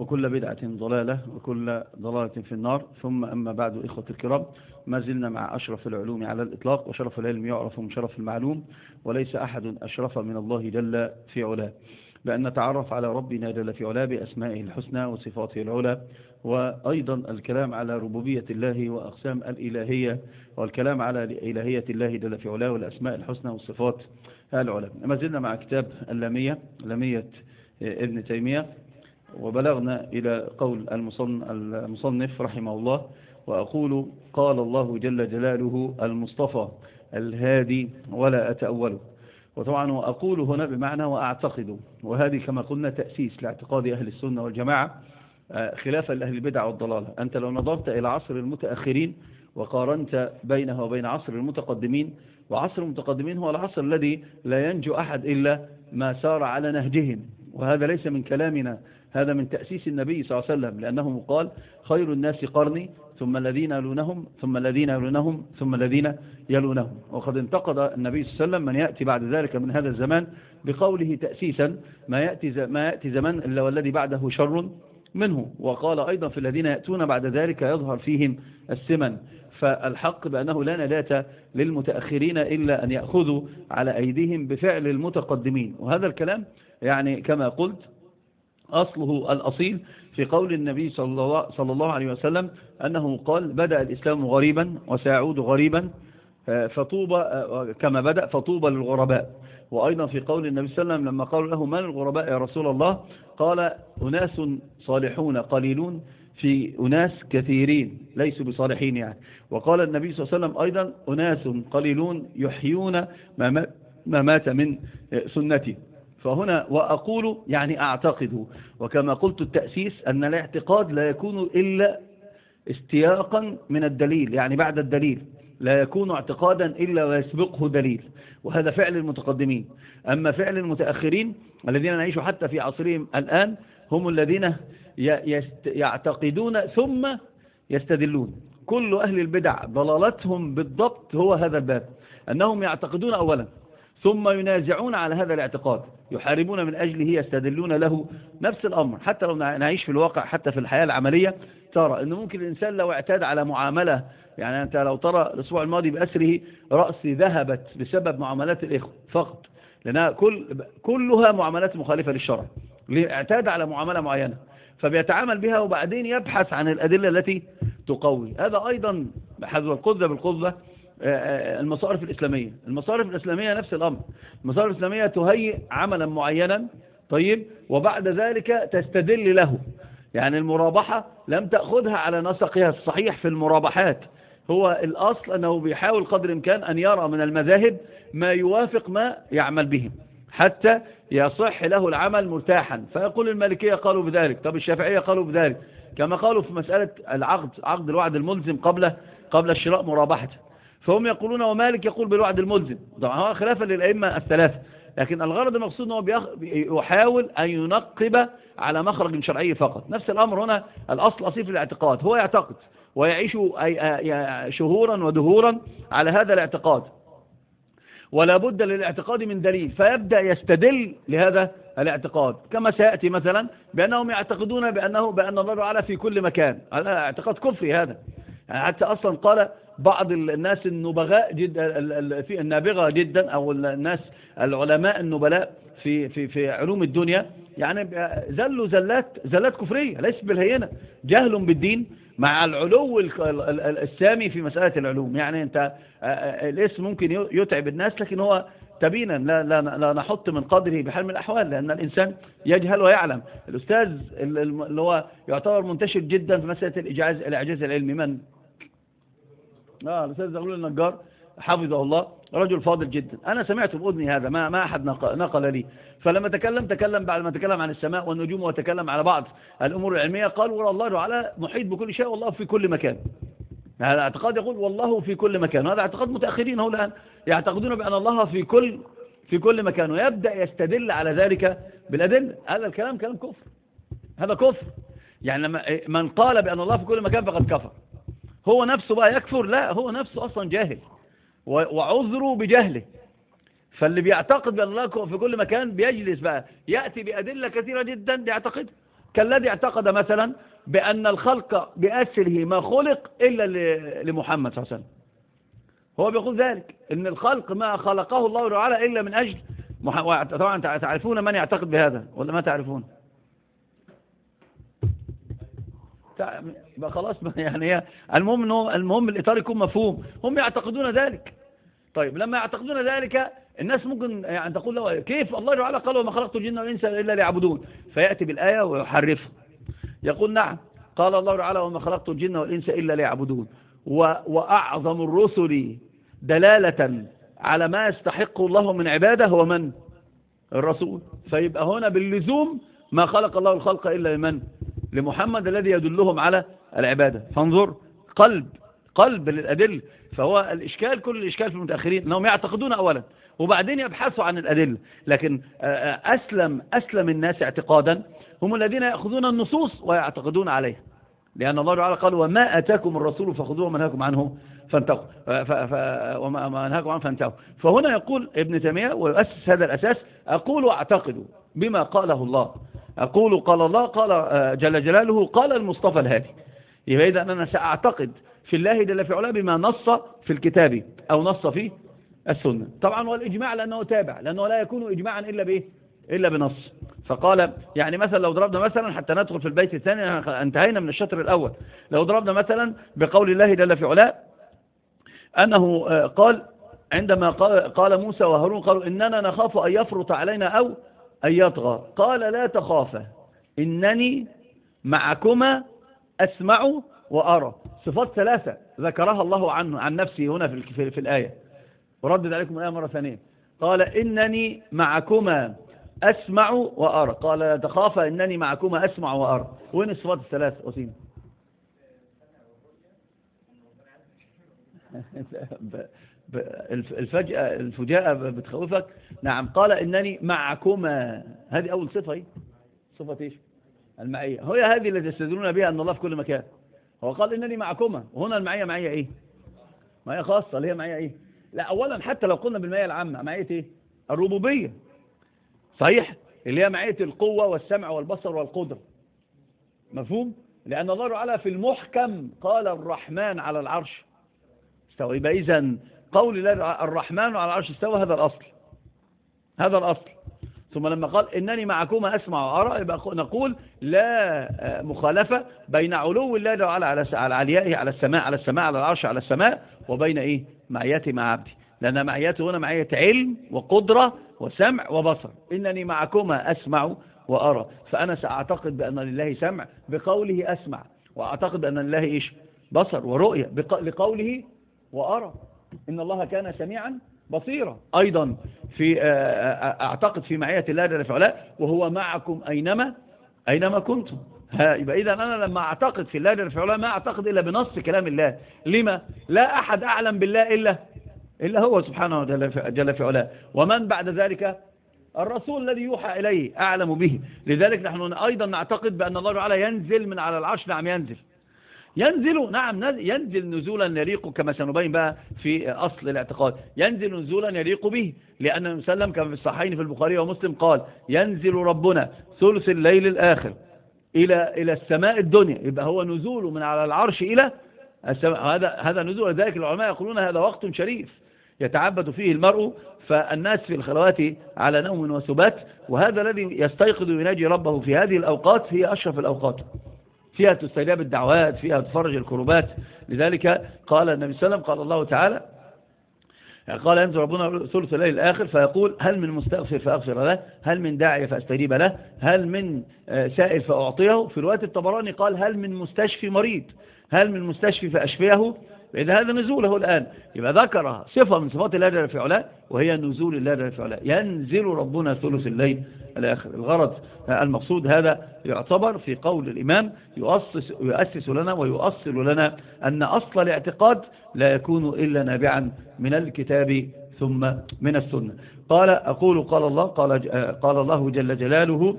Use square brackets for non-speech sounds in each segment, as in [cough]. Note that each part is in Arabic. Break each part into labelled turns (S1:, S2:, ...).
S1: وكل بدعة ضلالة وكل ضلالة في النار. ثم أما بعد إخوة الكرام ما زلنا مع أشرف العلوم على الإطلاق وشرف العلم يعرف من شرف المعلوم وليس أحد أشرف من الله جل في علاه. بأن نتعرف على ربنا جل في علاه بأسمائه الحسنى وصفاته العلى وأيضا الكلام على ربوبية الله وأقسام الإلهية والكلام على إلهية الله جل في علاه والأسماء الحسنى والصفات العلى. ما زلنا مع كتاب اللامية لامية ابن تيمية. وبلغنا إلى قول المصنف رحمه الله وأقول قال الله جل جلاله المصطفى الهادي ولا أتأوله. وطبعا وأقول هنا بمعنى وأعتقد وهذه كما قلنا تأسيس لاعتقاد أهل السنة والجماعة خلافا لأهل البدع والضلالة أنت لو نظرت إلى عصر المتأخرين وقارنت بينه وبين عصر المتقدمين وعصر المتقدمين هو العصر الذي لا ينجو أحد إلا ما سار على نهجهم. وهذا ليس من كلامنا هذا من تأسيس النبي صلى الله عليه وسلم لأنه قال خير الناس قرني ثم الذين يلونهم ثم الذين يلونهم ثم الذين يلونهم. وقد انتقد النبي صلى الله عليه وسلم من يأتي بعد ذلك من هذا الزمان بقوله تأسيسا ما يأتي, ما يأتي زمان إلا والذي بعده شر منه. وقال أيضا في الذين يأتون بعد ذلك يظهر فيهم السمن. فالحق بأنه لا نجاة للمتأخرين إلا أن يأخذوا على أيديهم بفعل المتقدمين. وهذا الكلام يعني كما قلت أصله الأصيل في قول النبي صلى الله عليه وسلم أنه قال بدأ الإسلام غريبا وسيعود غريبا فطوبى كما بدأ فطوبى للغرباء. وأيضا في قول النبي صلى الله عليه وسلم لما قالوا له من الغرباء يا رسول الله؟ قال أناس صالحون قليلون في أناس كثيرين ليسوا بصالحين يعني. وقال النبي صلى الله عليه وسلم أيضا أناس قليلون يحيون ما مات من سنتي. فهنا وأقول يعني أعتقد وكما قلت التأسيس أن الاعتقاد لا يكون إلا استياقا من الدليل يعني بعد الدليل لا يكون اعتقادا إلا ويسبقه دليل وهذا فعل المتقدمين. أما فعل المتأخرين الذين نعيش حتى في عصرهم الآن هم الذين يعتقدون ثم يستدلون. كل أهل البدع ضلالتهم بالضبط هو هذا الباب أنهم يعتقدون أولا ثم ينازعون على هذا الاعتقاد. يحاربون من أجله يستدلون له نفس الأمر. حتى لو نعيش في الواقع حتى في الحياة العملية ترى أنه ممكن الإنسان لو اعتاد على معاملة يعني أنت لو ترى الأسبوع الماضي بأسره رأسي ذهبت بسبب معاملات الإخوة فقط لأنها كل كلها معاملات مخالفة للشرع. اعتاد على معاملة معينة فبيتعامل بها وبعدين يبحث عن الأدلة التي تقوي. هذا أيضا حذو القذة بالقذة المصارف الإسلامية. المصارف الإسلامية نفس الأمر. المصارف الإسلامية تهيئ عملا معينا طيب وبعد ذلك تستدل له. يعني المرابحة لم تأخذها على نسقها الصحيح في المرابحات. هو الأصل أنه بيحاول قدر الإمكان أن يرى من المذاهب ما يوافق ما يعمل به حتى يصح له العمل مرتاحا فيقول المالكية قالوا بذلك طب الشافعية قالوا بذلك. كما قالوا في مسألة العقد عقد الوعد الملزم قبل قبل الشراء مرابحته. فهم يقولون ومالك يقول بالوعد الملزم. طبعا هو خلافا للأئمة الثلاثة. لكن الغرض المقصود أنه يحاول أن ينقب على مخرج شرعي فقط. نفس الأمر هنا الأصل أصيل في الاعتقاد. هو يعتقد ويعيش شهورا ودهورا على هذا الاعتقاد. ولا بد للاعتقاد من دليل. فيبدأ يستدل لهذا الاعتقاد. كما سيأتي مثلا بأنهم يعتقدون بأنه بأن الله تعالى في كل مكان. هذا اعتقاد كفري هذا. يعني حتى أصلا قال بعض الناس النبغاء جدا في النابغة جدا أو الناس العلماء النبلاء في في في علوم الدنيا. يعني زلوا زلات زلات كفرية ليس بالهينة. جهل بالدين مع العلو السامي في مسألة العلوم. يعني أنت الاسم ممكن يتعب الناس لكن هو تبينا لا, لا, لا نحط من قدره بحال من الأحوال لأن الإنسان يجهل ويعلم. الأستاذ اللي هو يعتبر منتشر جدا في مسألة الإعجاز العلمي من؟ آه الأستاذ زغلول النجار حفظه الله رجل فاضل جدا. أنا سمعت بأذني هذا ما, ما أحد نقل لي. فلما تكلم تكلم بعد ما تكلم عن السماء والنجوم وتكلم على بعض الأمور العلمية قال والله تعالى محيط بكل شيء والله في كل مكان. هذا اعتقاد يقول والله في كل مكان. هذا اعتقاد متأخرين هو الآن يعتقدون بأن الله في كل في كل مكان ويبدأ يستدل على ذلك بالأدلة. هذا الكلام كلام كفر. هذا كفر. يعني من قال بأن الله في كل مكان فقد كفر. هو نفسه بقى يكفر؟ لا هو نفسه أصلا جاهل وعذره بجهله. فاللي بيعتقد بأن الله في كل مكان بيجلس بقى يأتي بأدلة كثيرة جدا ليعتقد كالذي اعتقد مثلا بأن الخلق بأسره ما خلق إلا لمحمد صلى الله عليه وسلم. هو بيقول ذلك إن الخلق ما خلقه الله تعالى إلا من أجل طبعا تعرفون من يعتقد بهذا ولا ما تعرفون؟ خلاص يعني المهم انه المهم الإطار يكون مفهوم. هم يعتقدون ذلك. طيب لما يعتقدون ذلك الناس ممكن يعني تقول له كيف؟ الله تعالى قال وما خلقت الجن والإنس إلا ليعبدون. فيأتي بالآية ويحرفها. يقول نعم. قال الله تعالى وما خلقت الجن والإنس إلا ليعبدون. وأعظم الرسل دلالة على ما يستحق الله من عبادة هو من؟ الرسول. فيبقى هنا باللزوم ما خلق الله الخلق إلا لمن؟ لمحمد الذي يدلهم على العبادة. فانظر قلب قلب للأدلة. فهو الإشكال كل الإشكال في المتأخرين أنهم يعتقدون أولا وبعدين يبحثوا عن الأدلة. لكن أسلم, أسلم الناس اعتقادا. هم الذين يأخذون النصوص ويعتقدون عليها. لأن الله تعالى قال وما أتاكم الرسول فخذوه وما عنه فانتهوا. وما نهاكم عنه فانتهوا. فهنا يقول ابن تيمية ويؤسس هذا الأساس أقول واعتقد بما قاله الله. أقول قال الله قال آه، جل جلاله قال المصطفى الهادي. يبقى إذا أنا سأعتقد في الله جل في علاه بما نص في الكتاب أو نص في السنة. طبعا والإجماع لأنه تابع لأنه لا يكون إجماعا إلا بإيه؟ إلا بنص. فقال يعني مثلا لو ضربنا مثلا حتى ندخل في البيت الثاني انتهينا من الشطر الأول. لو ضربنا مثلا بقول الله جل في علاه أنه آه، قال عندما قال موسى وهارون قالوا إننا نخاف أن يفرط علينا أو أن يطغى. قال لا تخافا إنني معكما أسمع وأرى. صفات ثلاثة ذكرها الله عنه عن نفسه هنا في, في الآية. وردد عليكم الآية مرة ثانية. قال إنني معكما أسمع وأرى. قال لا تخافا إنني معكما أسمع وأرى. وين الصفات الثلاثة أسيم [laughs] الفجأة الفجاءة بتخوفك. نعم قال إنني معكما. هذه أول صفة هي صفة إيش؟ المعية. هي هذه التي يستدلون بها أن الله في كل مكان. هو قال إنني معكما. وهنا المعية معية إيه؟ معية خاصة اللي هي معية إيه؟ لا أولا حتى لو قلنا بالمعية العامة معية إيه؟ الربوبية. صحيح؟ اللي هي معية القوة والسمع والبصر والقدرة. مفهوم؟ لأن الله تعالى في المحكم قال الرحمن على العرش. استوى يبقى إذن. قول الله الرحمن على العرش استوى هذا الأصل. هذا الأصل. ثم لما قال إنني معكما أسمع وأرى يبقى نقول لا مخالفة بين علو الله تعالى على عليائه على السماء على السماء على العرش على السماء وبين إيه؟ معياتي مع عبدي لأن معياته هنا معية علم وقدرة وسمع وبصر. إنني معكما أسمع وأرى. فأنا سأعتقد بأن لله سمع بقوله أسمع وأعتقد بأن لله إيش؟ بصر ورؤية لقوله وأرى. إن الله كان سميعا بصيرا. أيضا في آه، آه، أعتقد في معية الله جل في علاه وهو معكم أينما أينما كنتم. يبقى إذا أنا لما أعتقد في الله جل في علاه ما أعتقد إلا بنص كلام الله. لما؟ لا أحد أعلم بالله إلا إلا هو سبحانه جل في علاه ومن بعد ذلك؟ الرسول الذي يوحى إليه أعلم به. لذلك نحن أيضا نعتقد بأن الله تعالى ينزل من على العرش نعم ينزل. ينزل نعم ينزل نزولا يليق كما سنبين بقى في أصل الاعتقاد. ينزل نزولا يليق به لأن النبي صلى الله عليه وسلم كما في الصحيحين في البخاري ومسلم قال ينزل ربنا ثلث الليل الآخر إلى إلى السماء الدنيا. يبقى هو نزول من على العرش إلى السماء. هذا هذا نزول. ذلك العلماء يقولون هذا وقت شريف يتعبد فيه المرء فالناس في الخلوات على نوم وسبات وهذا الذي يستيقظ ويناجي ربه في هذه الأوقات هي أشرف الأوقات. فيها تستجاب الدعوات فيها تفرج الكربات لذلك قال النبي صلى الله عليه وسلم قال الله تعالى قال ينزل ربنا ثلث الليل الآخر فيقول هل من مستغفر فأغفر له هل من داعي فأستجيب له هل من سائل فأعطيه. في رواية الطبراني قال هل من مستشفي مريض هل من مستشفي فأشفيه. إذا هذا نزوله الآن يبقى ذكر صفة من صفات الله جل في علاه وهي نزول الله جل في علاه. ينزل ربنا ثلث الليل الآخر الغرض. المقصود هذا يعتبر في قول الإمام يؤسس, يؤسس لنا ويؤصل لنا أن أصل الاعتقاد لا يكون إلا نابعا من الكتاب ثم من السنة. قال أقول قال الله قال, قال الله جل جلاله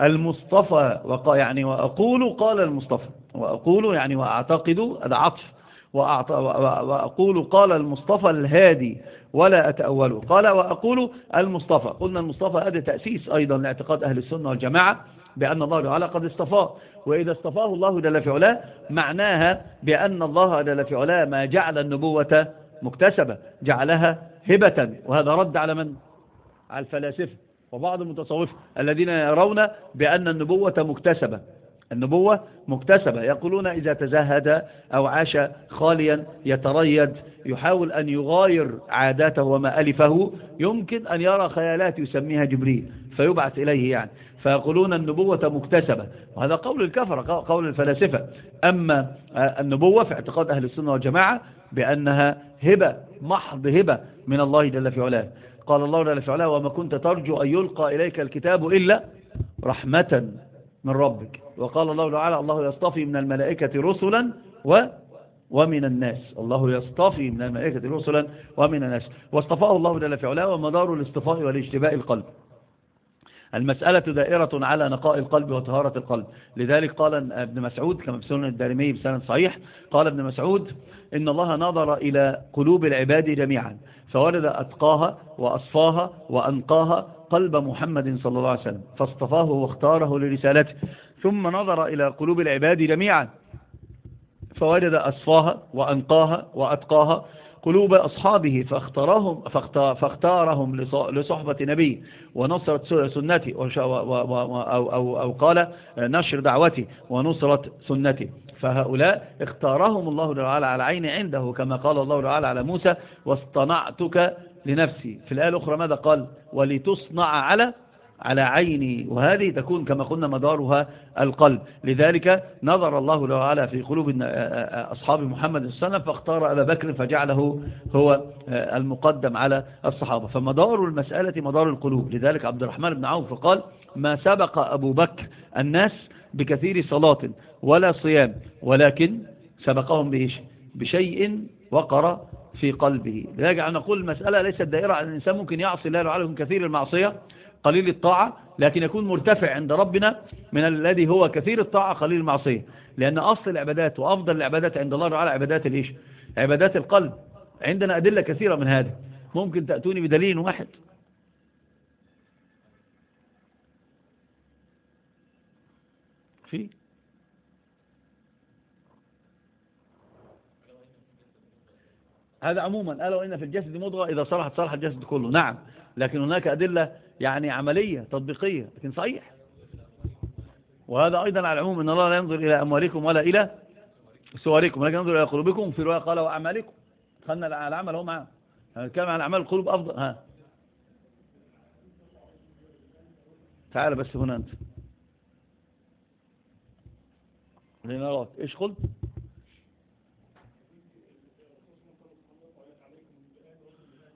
S1: المصطفى وقال يعني وأقول قال المصطفى وأقول يعني وأعتقد هذا عطف. وأقول قال المصطفى الهادي ولا أتأوله. قال وأقول المصطفى. قلنا المصطفى هذا تأسيس أيضا لاعتقاد أهل السنة والجماعة بأن الله تعالى قد اصطفاه. وإذا اصطفاه الله جل في علاه معناها بأن الله جل في علاه ما جعل النبوة مكتسبة جعلها هبة. وهذا رد على من؟ على الفلاسفة وبعض المتصوفة الذين يرون بأن النبوة مكتسبة. النبوة مكتسبة. يقولون إذا تزهد أو عاش خاليا يتريد يحاول أن يغاير عاداته وما ألفه يمكن أن يرى خيالات يسميها جبريل فيبعث إليه يعني. فيقولون النبوة مكتسبة. وهذا قول الكفر قول الفلاسفة. أما النبوة في اعتقاد أهل السنة والجماعة بأنها هبة محض هبة من الله جل في علاه. قال الله جل في علاه وما كنت ترجو أن يلقى إليك الكتاب إلا رحمة. من ربك. وقال الله تعالى الله يصطفي من الملائكة رسلا و ومن الناس. الله يصطفي من الملائكة رسلا ومن الناس. واصطفاه الله جل في علاه ومدار الاصطفاء والاجتباء القلب. المسألة دائرة على نقاء القلب وطهارة القلب. لذلك قال ابن مسعود كما في سنة الدارمي بسنة صحيح قال ابن مسعود إن الله نظر إلى قلوب العباد جميعا فولد أتقاها وأصفاها وأنقاها قلب محمد صلى الله عليه وسلم فاصطفاه واختاره لرسالته ثم نظر إلى قلوب العباد جميعا فوجد أصفاها وأنقاها وأتقاها قلوب أصحابه فاختارهم, فاختارهم لصحبة نبي ونصرة سنته أو, أو, أو قال نشر دعوته ونصرة سنته. فهؤلاء اختارهم الله تعالى على عين عنده كما قال الله تعالى على موسى واصطنعتك لنفسي. في الآية الأخرى ماذا قال؟ ولتصنع على على عيني. وهذه تكون كما قلنا مدارها القلب. لذلك نظر الله تعالى في قلوب أصحاب محمد صلى الله عليه وسلم فاختار أبا بكر فجعله هو المقدم على الصحابة. فمدار المسألة مدار القلوب. لذلك عبد الرحمن بن عوف قال ما سبق أبو بكر الناس بكثير صلاة ولا صيام ولكن سبقهم بشيء وقر في قلبه. لذلك نقول المسألة ليست دائرة على الإنسان ممكن يعصي الله تعالى من كثير المعصية قليل الطاعة لكن يكون مرتفع عند ربنا من الذي هو كثير الطاعة قليل المعصية. لأن أصل العبادات وأفضل العبادات عند الله تعالى عبادات الإيش؟ عبادات القلب. عندنا أدلة كثيرة من هذا. ممكن تأتوني بدليل واحد. في؟ هذا عموما ألا وإن في الجسد مضغة إذا صلحت صلح الجسد كله. نعم. لكن هناك أدلة يعني عملية تطبيقية لكن صحيح. وهذا أيضا على العموم إن الله لا ينظر إلى أموالكم ولا إلى سواركم ولكن ينظر إلى قلوبكم. في رواية قال وأعمالكم. خلنا العمل هو معه كما عن أعمال القلوب أفضل. ها. تعال بس هنا أنت. لنراك. إيش قلت؟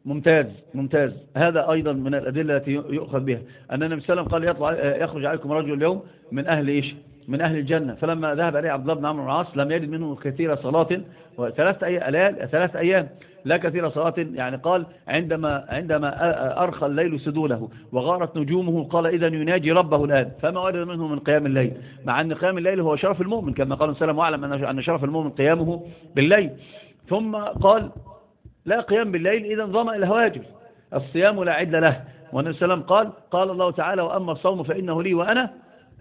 S1: ممتاز ممتاز. هذا أيضا من الأدلة التي يؤخذ بها. أن النبي صلى الله عليه وسلم قال يطلع يخرج عليكم رجل اليوم من أهل إيش؟ من أهل الجنة. فلما ذهب عليه عبد الله بن عمرو العاص لم يجد منه كثير صلاة وثلاث أيام ثلاث أيام. لا كثير صلاة يعني قال عندما عندما أرخى الليل سدوله وغارت نجومه قال إذا يناجي ربه الآن. فما وجد منه من قيام الليل. مع أن قيام الليل هو شرف المؤمن كما قال سلم واعلم أن شرف المؤمن قيامه بالليل. ثم قال لا قيام بالليل إذا ظمأ الهواجر الصيام لا عد له. والنبي صلى الله قال قال الله تعالى وأما الصوم فإنه لي وأنا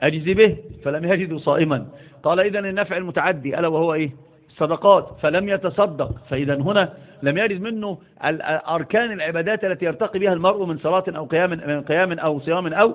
S1: أجزي به. فلم يجدوا صائما. قال إذا النفع المتعدي ألا وهو إيه؟ صدقات فلم يتصدق. فإذا هنا لم يرد منه أركان العبادات التي يرتقي بها المرء من صلاة أو قيام, من قيام أو صيام أو,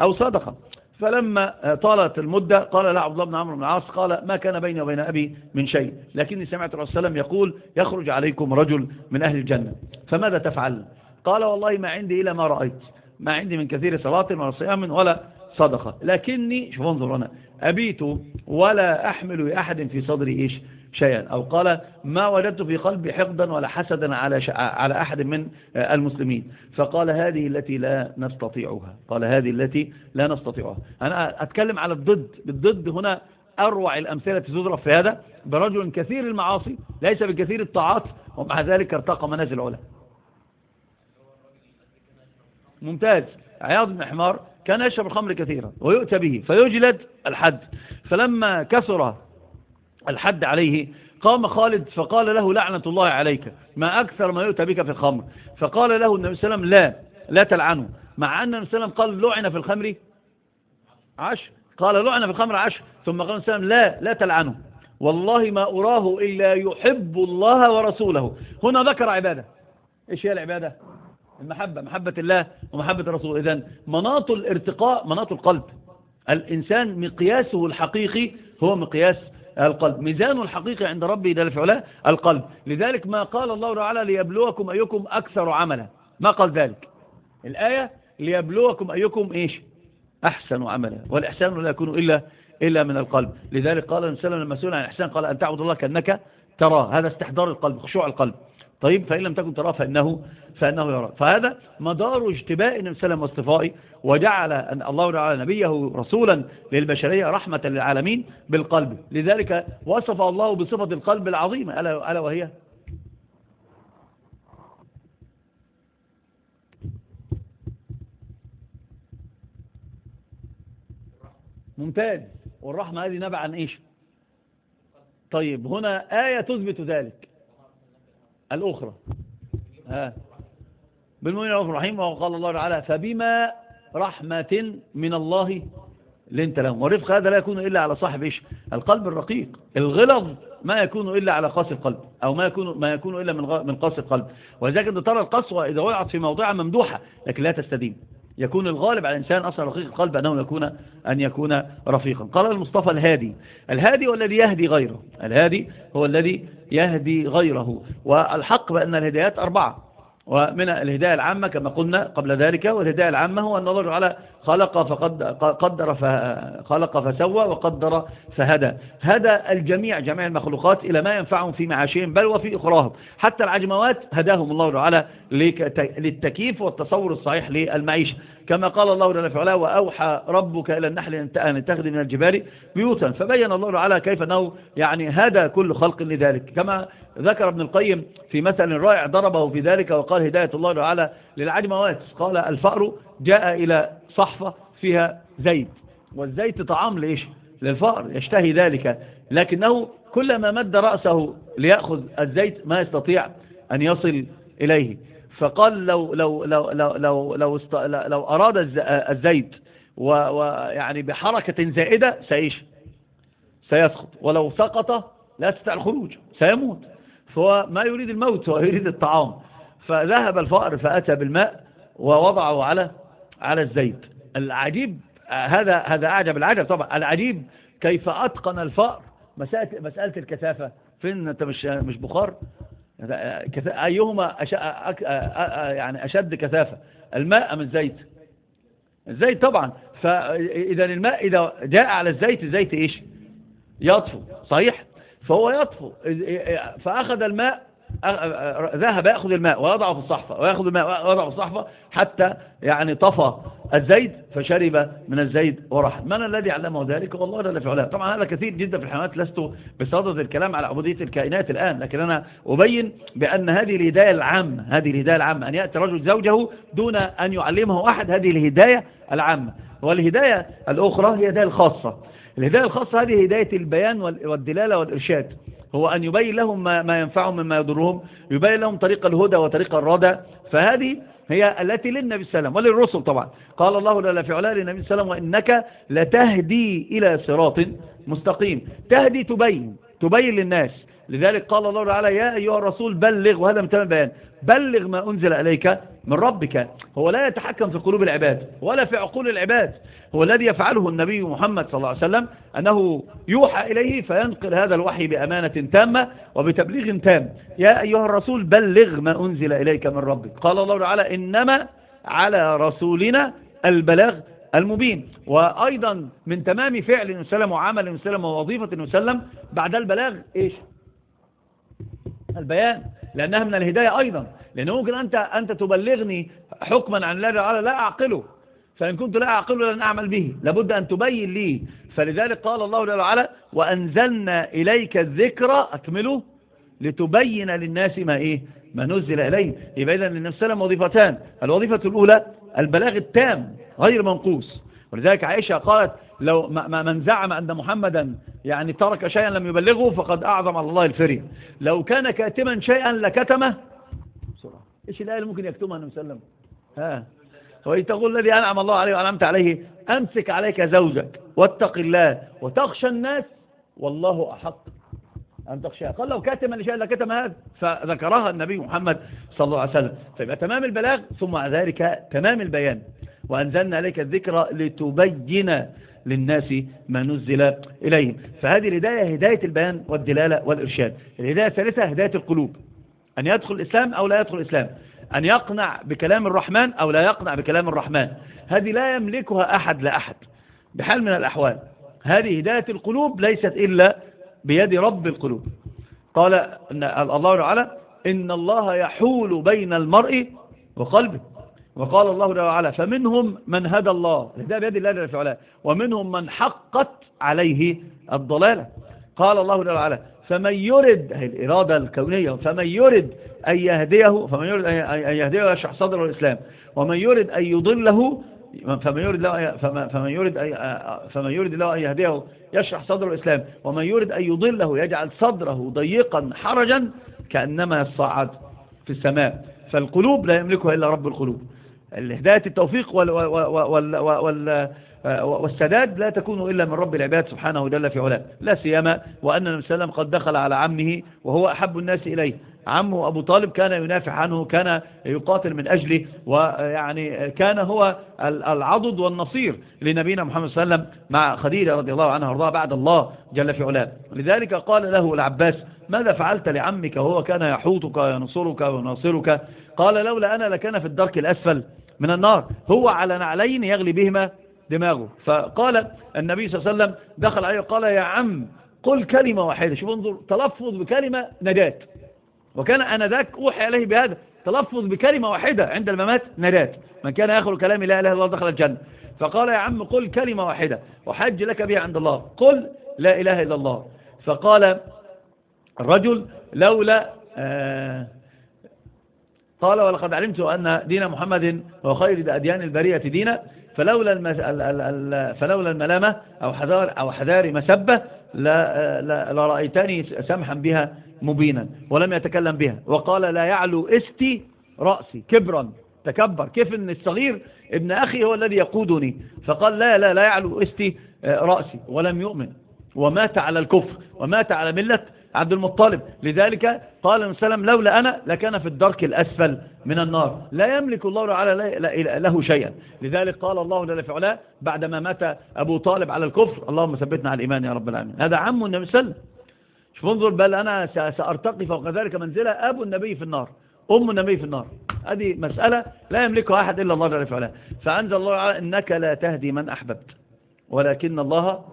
S1: أو صدقة. فلما طالت المدة قال لا عبد الله بن عمرو بن العاص قال ما كان بيني وبين أبي من شيء. لكني سمعت الرسول صلى الله عليه وسلم يقول يخرج عليكم رجل من أهل الجنة. فماذا تفعل؟ قال والله ما عندي إلا ما رأيت. ما عندي من كثير صلاة ولا صيام ولا صدقة. لكني شوف انظر هنا أبيت ولا أحمل لأحد في صدري إيش؟ شيئا. أو قال ما وجدت في قلبي حقدا ولا حسدا على على أحد من المسلمين. فقال هذه التي لا نستطيعها. قال هذه التي لا نستطيعها. أنا أتكلم على الضد. بالضد هنا أروع الأمثلة تضرب في هذا. برجل كثير المعاصي ليس بكثير الطاعات ومع ذلك ارتقى منازل علا ممتاز. عياض بن حمار كان يشرب الخمر كثيرا ويؤتى به فيجلد الحد. فلما كثر الحد عليه. قام خالد فقال له لعنة الله عليك ما أكثر ما يؤتى بك في الخمر. فقال له النبي صلى الله عليه وسلم لا لا تلعنه. مع أن النبي صلى الله عليه وسلم قال لعن في الخمر عشر. قال لعن في الخمر عشر. ثم قال النبي صلى الله عليه وسلم لا لا تلعنه. والله ما أراه إلا يحب الله ورسوله. هنا ذكر عبادة. إيش هي العبادة؟ المحبة محبة الله ومحبة الرسول إذن مناط الارتقاء مناط القلب. الإنسان مقياسه الحقيقي هو مقياس القلب. ميزانه الحقيقي عند ربه جل في علاه القلب. لذلك ما قال الله تعالى ليبلوكم أيكم أكثر عملا. ما قال ذلك؟ الآية ليبلوكم أيكم إيش؟ أحسن عملا. والإحسان لا يكون إلا إلا من القلب. لذلك قال النبي صلى الله عليه وسلم المسؤول عن الإحسان قال أن تعبد الله كأنك تراه. هذا استحضار القلب خشوع القلب. طيب فإن لم تكن تراه فإنه, فإنه يرى فهذا مدار اجتباء النبي صلى الله عليه وسلم واصطفائه وجعل أن الله تعالى نبيه رسولا للبشرية رحمة للعالمين بالقلب. لذلك وصف الله بصفة القلب العظيمة. ألا, ألا وهي؟ ممتاز. والرحمة هذه نبع عن إيش؟ طيب هنا آية تثبت ذلك. الأخرى. ها. بالمؤمن الرحيم الرحيم وقال الله تعالى فبما رحمة من الله لنت لهم. والرفق هذا لا يكون إلا على صاحب إيش؟ القلب الرقيق. الغلظ ما يكون إلا على قاسي القلب أو ما يكون ما يكون إلا من من قاسي القلب. ولذلك أنت ترى القسوة إذا وقعت في موضعها ممدوحة لكن لا تستديم يكون الغالب على الإنسان أصلا رقيق القلب أنه يكون أن يكون رفيقا. قال المصطفى الهادي الهادي هو الذي يهدي غيره. الهادي هو الذي يهدي غيره. والحق بأن الهدايات أربعة. ومن الهداية العامة كما قلنا قبل ذلك والهداية العامة هو النظر على خلق فقد قدر خلق فسوى وقدر فهدى. هدى الجميع جميع المخلوقات إلى ما ينفعهم في معاشهم بل وفي أخراهم. حتى العجموات هداهم الله تعالى للتكييف والتصور الصحيح للمعيشة. كما قال الله جل وعلا وأوحى ربك إلى النحل أن تخذ من الجبال بيوتا. فبين الله تعالى كيف أنه يعني هدى كل خلق لذلك. كما ذكر ابن القيم في مثل رائع ضربه في ذلك وقال هداية الله تعالى للعجموات. قال الفأر جاء إلى صحفة فيها زيت والزيت طعام لإيش؟ للفأر يشتهي ذلك. لكنه كلما مد رأسه ليأخذ الزيت ما يستطيع أن يصل إليه. فقال لو لو لو لو لو لو, لو أراد الزيت ويعني بحركة زائدة سيش سيسقط ولو سقط لا يستطيع الخروج سيموت. فهو ما يريد الموت هو يريد الطعام. فذهب الفأر فأتى بالماء ووضعه على على الزيت. العجيب هذا هذا أعجب العجب طبعا. العجيب كيف أتقن الفأر مسألة, مسألة الكثافة. فين أنت مش مش بخار؟ أيهما أش... يعني أشد كثافة؟ الماء أم الزيت؟ الزيت طبعا. فإذا الماء إذا جاء على الزيت الزيت إيش؟ يطفو صحيح؟ فهو يطفو. فأخذ الماء ذهب يأخذ الماء ويضعه في الصحفة ويأخذ الماء ويضعه في الصحفة حتى يعني طفى الزيت فشرب من الزيت وراح من الذي علمه ذلك؟ والله في علاه. طبعا هذا كثير جدا في الحيوانات لست بصدد الكلام على عبودية الكائنات الآن لكن أنا أبين بأن هذه الهداية العامة هذه الهداية العامة أن يأتي رجل زوجه دون أن يعلمه أحد هذه الهداية العامة. والهداية الأخرى هي هداية الخاصة. الهداية الخاصة هذه هداية البيان والدلالة والإرشاد. هو أن يبين لهم ما, ينفعهم مما يضرهم يبين لهم طريق الهدى وطريق الردى فهذه هي التي للنبي صلى الله عليه وسلم وللرسل طبعا. قال الله جل في علاه للنبي صلى الله عليه وسلم وإنك لتهدي إلى صراط مستقيم. تهدي تبين تبين للناس.
S2: لذلك قال الله تعالى يا أيها الرسول بلغ وهذا من تمام البيان. بلغ ما أنزل إليك من ربك. هو لا يتحكم في قلوب العباد ولا في عقول العباد. هو الذي يفعله النبي محمد صلى الله عليه وسلم أنه يوحى إليه فينقل هذا الوحي بأمانة تامة وبتبليغ تام. يا أيها الرسول بلغ ما أنزل إليك من ربك. قال الله تعالى إنما على رسولنا البلاغ المبين. وأيضا من تمام فعل وسلم وعمل وسلم ووظيفة وسلم بعد البلاغ إيش؟ البيان. لأنها من الهداية أيضا. لأنه ممكن أنت, أنت تبلغني حكما عن الله تعالى لا أعقله. فإن كنت لا أعقله لن أعمل به. لابد أن تبين لي. فلذلك قال الله تعالى وأنزلنا إليك الذكر أكمله لتبين للناس ما إيه؟ ما نزل إليه يبقى إذن للنبي صلى وظيفتان. الوظيفة الأولى البلاغ التام غير منقوص. ولذلك عائشة قالت لو من زعم أن محمدا يعني ترك شيئا لم يبلغه فقد أعظم الله الفري لو كان كاتما شيئا لكتمه إيش الآية اللي ممكن يكتمها النبي صلى الله عليه وسلم؟ ها. تقول الذي أنعم الله عليه وأنعمت عليه أمسك عليك زوجك واتق الله وتخشى الناس والله أحق أن تخشى قال لو كاتما لشيء لكتم هذا. فذكرها النبي محمد صلى الله عليه وسلم. فيبقى تمام البلاغ ثم ذلك تمام البيان. وأنزلنا عليك الذكر لتبين للناس ما نزل إليهم. فهذه الهداية هداية البيان والدلالة والإرشاد. الهداية الثالثة هداية القلوب. أن يدخل الإسلام أو لا يدخل الإسلام. أن يقنع بكلام الرحمن أو لا يقنع بكلام الرحمن. هذه لا يملكها أحد لا أحد بحال من الأحوال. هذه هداية القلوب ليست إلا بيد رب القلوب. قال إن الله تعالى إن الله يحول بين المرء وقلبه. وقال الله تعالى فمنهم من هدى الله. ده بيد الله وعلا. ومنهم من حقت عليه الضلالة. قال الله تعالى فمن يرد هي الإرادة الكونية فمن يرد أن يهديه فمن يرد أن يهديه يشرح صدره الإسلام. ومن يرد أن يضله فمن يرد له فمن يرد فمن يرد له أن يهديه يشرح صدر الإسلام. ومن يرد أن يضله يجعل صدره ضيقا حرجا كأنما يصعد في السماء. فالقلوب لا يملكها إلا رب القلوب. الهداية التوفيق وال وال وال والسداد لا تكون إلا من رب العباد سبحانه جل في علاه. لا سيما وأن النبي صلى الله عليه وسلم قد دخل على عمه وهو أحب الناس إليه. عمه أبو طالب كان ينافع عنه كان يقاتل من أجله ويعني كان هو العضد والنصير لنبينا محمد صلى الله عليه وسلم مع خديجة رضي الله عنها وأرضاها بعد الله جل في علاه. لذلك قال له العباس ماذا فعلت لعمك وهو كان يحوطك وينصرك وناصرك قال لولا أنا لكان في الدرك الأسفل من النار هو على نعلين يغلي بهما دماغه. فقال النبي صلى الله عليه وسلم دخل عليه وقال يا عم قل كلمة واحدة. شوف انظر تلفظ بكلمة نجاة. وكان أنذاك أوحي عليه بهذا تلفظ بكلمة واحدة عند الممات نجاة. من كان يأخذ كلام لا إله إلا الله دخل الجنة. فقال يا عم قل كلمة واحدة وحج لك بها عند الله. قل لا إله إلا الله. فقال الرجل لولا آه قال ولقد علمت أن دين محمد هو خير أديان البرية دينا فلولا. فلولا الملامة أو حذار أو حذار مسبة لرأيتني سمحا بها مبينا ولم يتكلم بها. وقال لا يعلو إستي رأسي كبرا تكبر كيف ان الصغير؟ ابن أخي هو الذي يقودني. فقال لا لا لا يعلو إستي رأسي ولم يؤمن. ومات على الكفر ومات على ملة عبد المطلب. لذلك قال النبي وسلم لولا أنا لكان في الدرك الأسفل من النار. لا يملك الله تعالى له شيئا. لذلك قال الله جل في علاه بعدما مات أبو طالب على الكفر اللهم ثبتنا على الإيمان يا رب العالمين. هذا عم النبي صلى الله عليه وسلم. شوف انظر بل أنا سأرتقي فوق ذلك منزلة أبو النبي في النار أم النبي في النار. هذه مسألة لا يملكها أحد إلا الله جل في علاه. فأنزل الله تعالى إنك لا تهدي من أحببت ولكن الله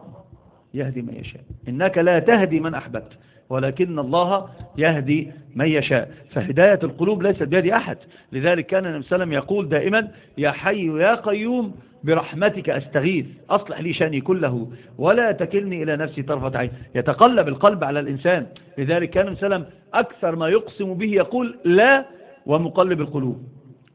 S2: يهدي من يشاء. إنك لا تهدي من أحببت. ولكن الله يهدي من يشاء. فهداية القلوب ليست بيد أحد. لذلك كان النبي صلى الله عليه وسلم يقول دائما يا حي يا قيوم برحمتك أستغيث. أصلح لي شأني كله ولا تكلني إلى نفسي طرفة عين. يتقلب القلب على الإنسان. لذلك كان النبي صلى الله عليه وسلم أكثر ما يقسم به يقول لا ومقلب القلوب.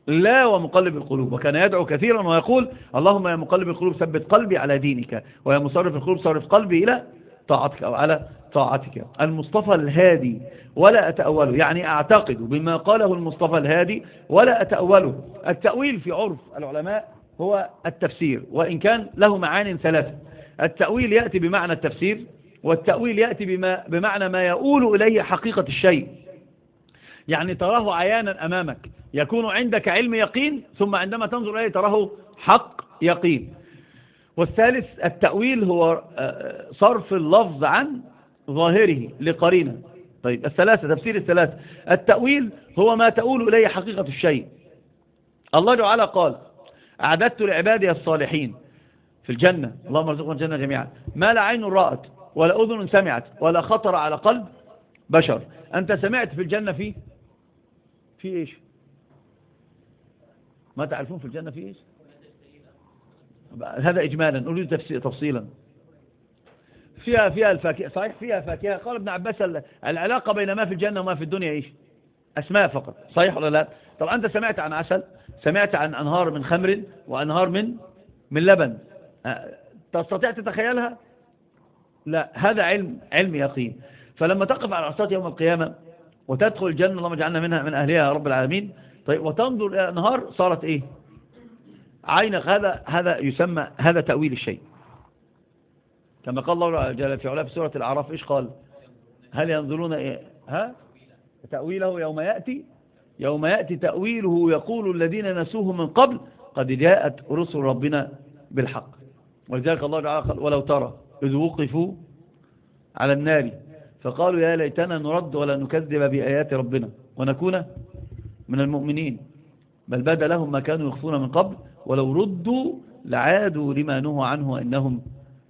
S2: لا ومقلب القلوب. وكان يدعو كثيرا ويقول اللهم يا مقلب القلوب ثبت قلبي على دينك ويا مصرف القلوب صرف قلبي إلى طاعتك أو على طاعتك. المصطفى الهادي ولا أتأوله يعني أعتقد بما قاله المصطفى الهادي ولا أتأوله. التأويل في عرف العلماء هو التفسير وإن كان له معان ثلاثة. التأويل يأتي بمعنى التفسير والتأويل يأتي بما بمعنى ما يؤول إليه حقيقة الشيء. يعني تراه عيانا أمامك يكون عندك علم يقين ثم عندما تنظر إليه تراه حق يقين. والثالث التأويل هو آه، صرف اللفظ عن ظاهره لقرينة. طيب الثلاثة تفسير الثلاثة. التأويل هو ما تؤول إليه حقيقة الشيء. الله تعالى قال أعددت لعبادي الصالحين في الجنة. اللهم ارزقنا الجنة جميعا. ما لا عين رأت ولا أذن سمعت ولا خطر على قلب بشر. أنت سمعت في الجنة في في إيش؟ ما تعرفون في الجنة في إيش؟ هذا إجمالا. أريد تفصيلا. فيها فيها الفاكهة. صحيح فيها فاكهة. قال ابن عباس العلاقة بين ما في الجنة وما في الدنيا إيش؟ أسماء فقط. صحيح ولا لا؟ طب أنت سمعت عن عسل؟ سمعت عن أنهار من خمر وأنهار من من لبن. تستطيع تتخيلها؟ لا. هذا علم علم يقين. فلما تقف على عصات يوم القيامة وتدخل الجنة اللهم اجعلنا منها من أهلها يا رب العالمين. طيب وتنظر إلى أنهار صارت إيه؟ عينك. هذا هذا يسمى هذا تأويل الشيء. كما قال الله جل في علاه في سورة الأعراف إيش قال؟ هل ينظرون إيه؟ ها؟ تأويله يوم يأتي؟ يوم يأتي تأويله يقول الذين نسوه من قبل قد جاءت رسل ربنا بالحق. ولذلك الله تعالى قال ولو ترى إذ وقفوا على النار فقالوا يا ليتنا نرد ولا نكذب بآيات ربنا ونكون من المؤمنين. بل بدا لهم ما كانوا يخفون من قبل ولو ردوا لعادوا لما نهوا عنه وإنهم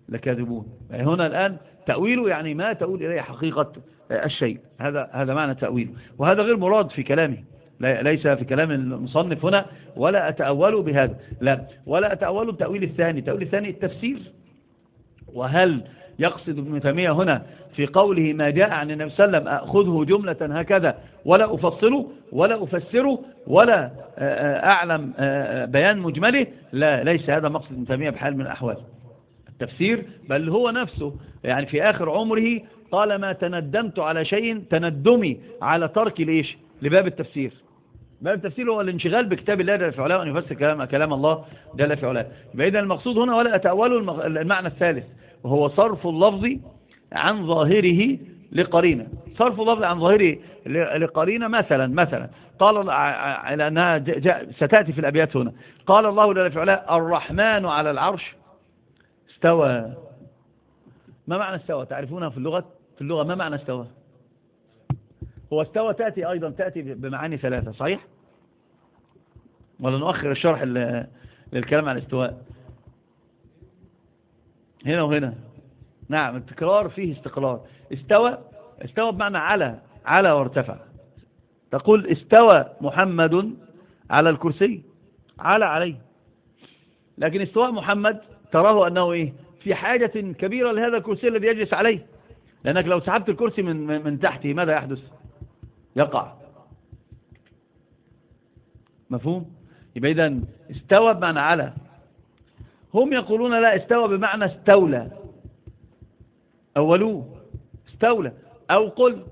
S2: لكاذبون. يعني هنا الآن تأويله يعني ما تأول إليه حقيقة الشيء. هذا هذا معنى تأويله. وهذا غير مراد في كلامه. ليس في كلام المصنف هنا ولا أتأوله بهذا. لا ولا أتأوله التأويل الثاني. التأويل الثاني التفسير. وهل يقصد ابن تيمية هنا في قوله ما جاء عن النبي صلى الله عليه وسلم أخذه جملة هكذا ولا أفصله ولا أفسره ولا أعلم بيان مجمله؟ لا ليس هذا مقصد ابن تيمية بحال من الأحوال. التفسير بل هو نفسه. يعني في آخر عمره قال ما تندمت على شيء تندمي على ترك ليش لباب التفسير. باب التفسير هو الانشغال بكتاب الله جل في علاه وأن يفسر كلام, كلام الله جل في علاه إذا المقصود هنا ولا أتأوله المعنى الثالث وهو صرف اللفظ عن ظاهره لقرينة. صرف اللفظ عن ظاهره لقرينة مثلا مثلا. قال لأنها ستأتي في الأبيات هنا. قال الله جل في علاه الرحمن على العرش. استوى. ما معنى استوى؟ تعرفونها في اللغة؟ في اللغة ما معنى استوى؟ هو استوى تأتي أيضا تأتي بمعاني ثلاثة صحيح؟ ولا نؤخر الشرح للكلام عن الاستواء. هنا وهنا. نعم التكرار فيه استقرار. استوى استوى بمعنى على على وارتفع. تقول استوى محمد على الكرسي على عليه. لكن استواء محمد تراه أنه إيه؟ في حاجة كبيرة لهذا الكرسي الذي يجلس عليه. لأنك لو سحبت الكرسي من, من تحته ماذا يحدث؟ يقع. مفهوم؟ يبقى إذن استوى بمعنى على. هم يقولون لا استوى بمعنى استولى. أولوه. استولى. أو قل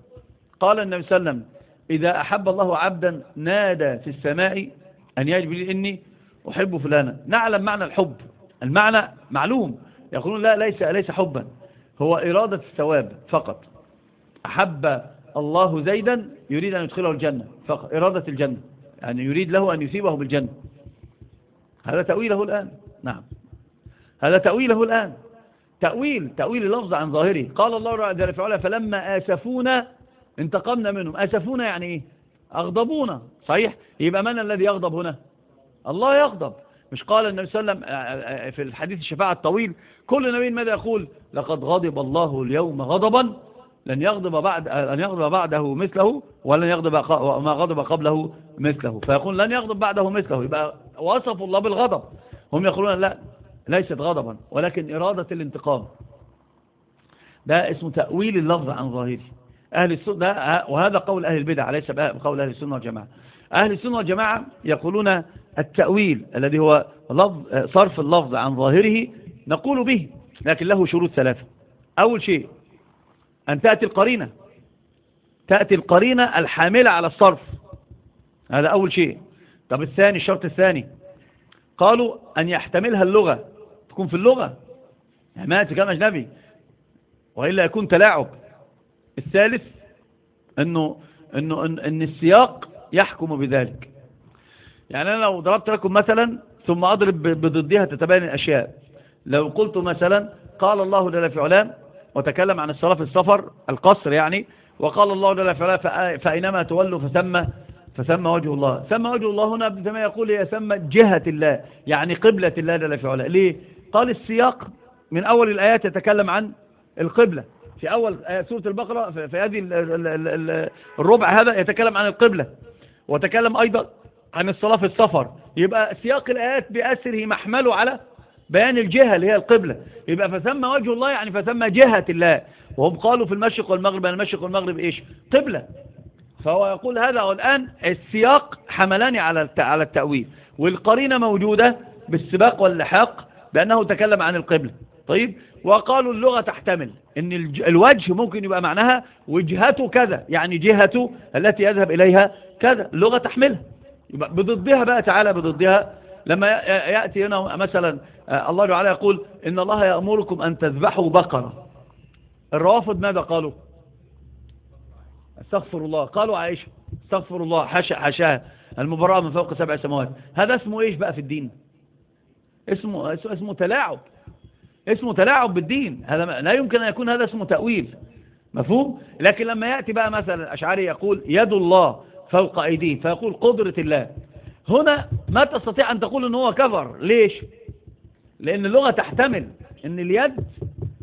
S2: قال النبي صلى الله عليه وسلم إذا أحب الله عبدا نادى في السماء أن يجب لي إني أحب فلانا. نعلم معنى الحب. المعنى معلوم. يقولون لا ليس ليس حبا. هو إرادة الثواب فقط. أحب الله زيدا يريد أن يدخله الجنة فقط. إرادة الجنة. يعني يريد له أن يثيبه بالجنة. هذا تأويله الآن. نعم. هذا تأويله الآن. تأويل تأويل اللفظ عن ظاهره. قال الله جل وعلا فلما آسفونا انتقمنا منهم. آسفونا يعني إيه؟ أغضبونا. صحيح؟ يبقى من الذي يغضب هنا؟ الله يغضب. مش قال النبي صلى الله عليه وسلم آه، آه، في الحديث الشفاعة الطويل كل نبي ماذا يقول؟ لقد غضب الله اليوم غضبا لن يغضب بعد لن يغضب بعده مثله ولن يغضب ما غضب قبله مثله. فيقول لن يغضب بعده مثله. يبقى وصف الله بالغضب. هم يقولون لا ليست غضبا ولكن إرادة الانتقام. ده اسمه تأويل اللفظ عن ظاهره. أهل السنة وهذا قول أهل البدع ليس قول أهل السنة والجماعة. أهل السنة والجماعة يقولون التأويل الذي هو لفظ صرف اللفظ عن ظاهره نقول به لكن له شروط ثلاثة. أول شيء أن تأتي القرينة. تأتي القرينة الحاملة على الصرف. هذا أول شيء. طب الثاني الشرط الثاني. قالوا أن يحتملها اللغة. تكون في اللغة. يعني ما كلام أجنبي. وإلا يكون تلاعب. الثالث أنه أنه أن, أن السياق يحكم بذلك. يعني أنا لو ضربت لكم مثلا ثم أضرب بضدها تتبين الأشياء. لو قلت مثلا قال الله جل في علام وتكلم عن الصلاة في السفر القصر يعني وقال الله جل في علام فأينما تولوا فثم فثم وجه الله. ثم وجه الله هنا ابن يقول هي ثم جهة الله يعني قبلة الله جل في علام. ليه؟ قال السياق من أول الآيات يتكلم عن القبلة. في أول سورة البقرة في هذه الربع هذا يتكلم عن القبلة وتكلم أيضا عن الصلاة في السفر. يبقى سياق الآيات بأسره محمله على بيان الجهة اللي هي القبلة. يبقى فثم وجه الله يعني فثم جهة الله. وهم قالوا في المشرق والمغرب المشرق والمغرب إيش؟ قبلة. فهو يقول هذا والآن السياق حملاني على على التأويل. والقرينة موجودة بالسباق واللحاق بأنه تكلم عن القبلة. طيب؟ وقالوا اللغة تحتمل. إن الوجه ممكن يبقى معناها وجهته كذا يعني جهته التي يذهب إليها كذا. اللغة تحملها. بضدها بقى تعالى بضدها. لما يأتي هنا مثلا آه، الله تعالى يقول إن الله يأمركم أن تذبحوا بقرة. الروافض ماذا قالوا؟ استغفر الله. قالوا عائشة استغفر الله حشا حشاه المبراء من فوق سبع سماوات. هذا اسمه إيش بقى في الدين؟ اسمه, اسمه تلاعب. اسمه تلاعب بالدين. هذا لا يمكن أن يكون هذا اسمه تأويل. مفهوم؟ لكن لما يأتي بقى مثلا الأشعري يقول يد الله. فوق أيديه فيقول قدرة الله. هنا ما تستطيع أن تقول أنه هو كفر. ليش؟ لأن اللغة تحتمل أن اليد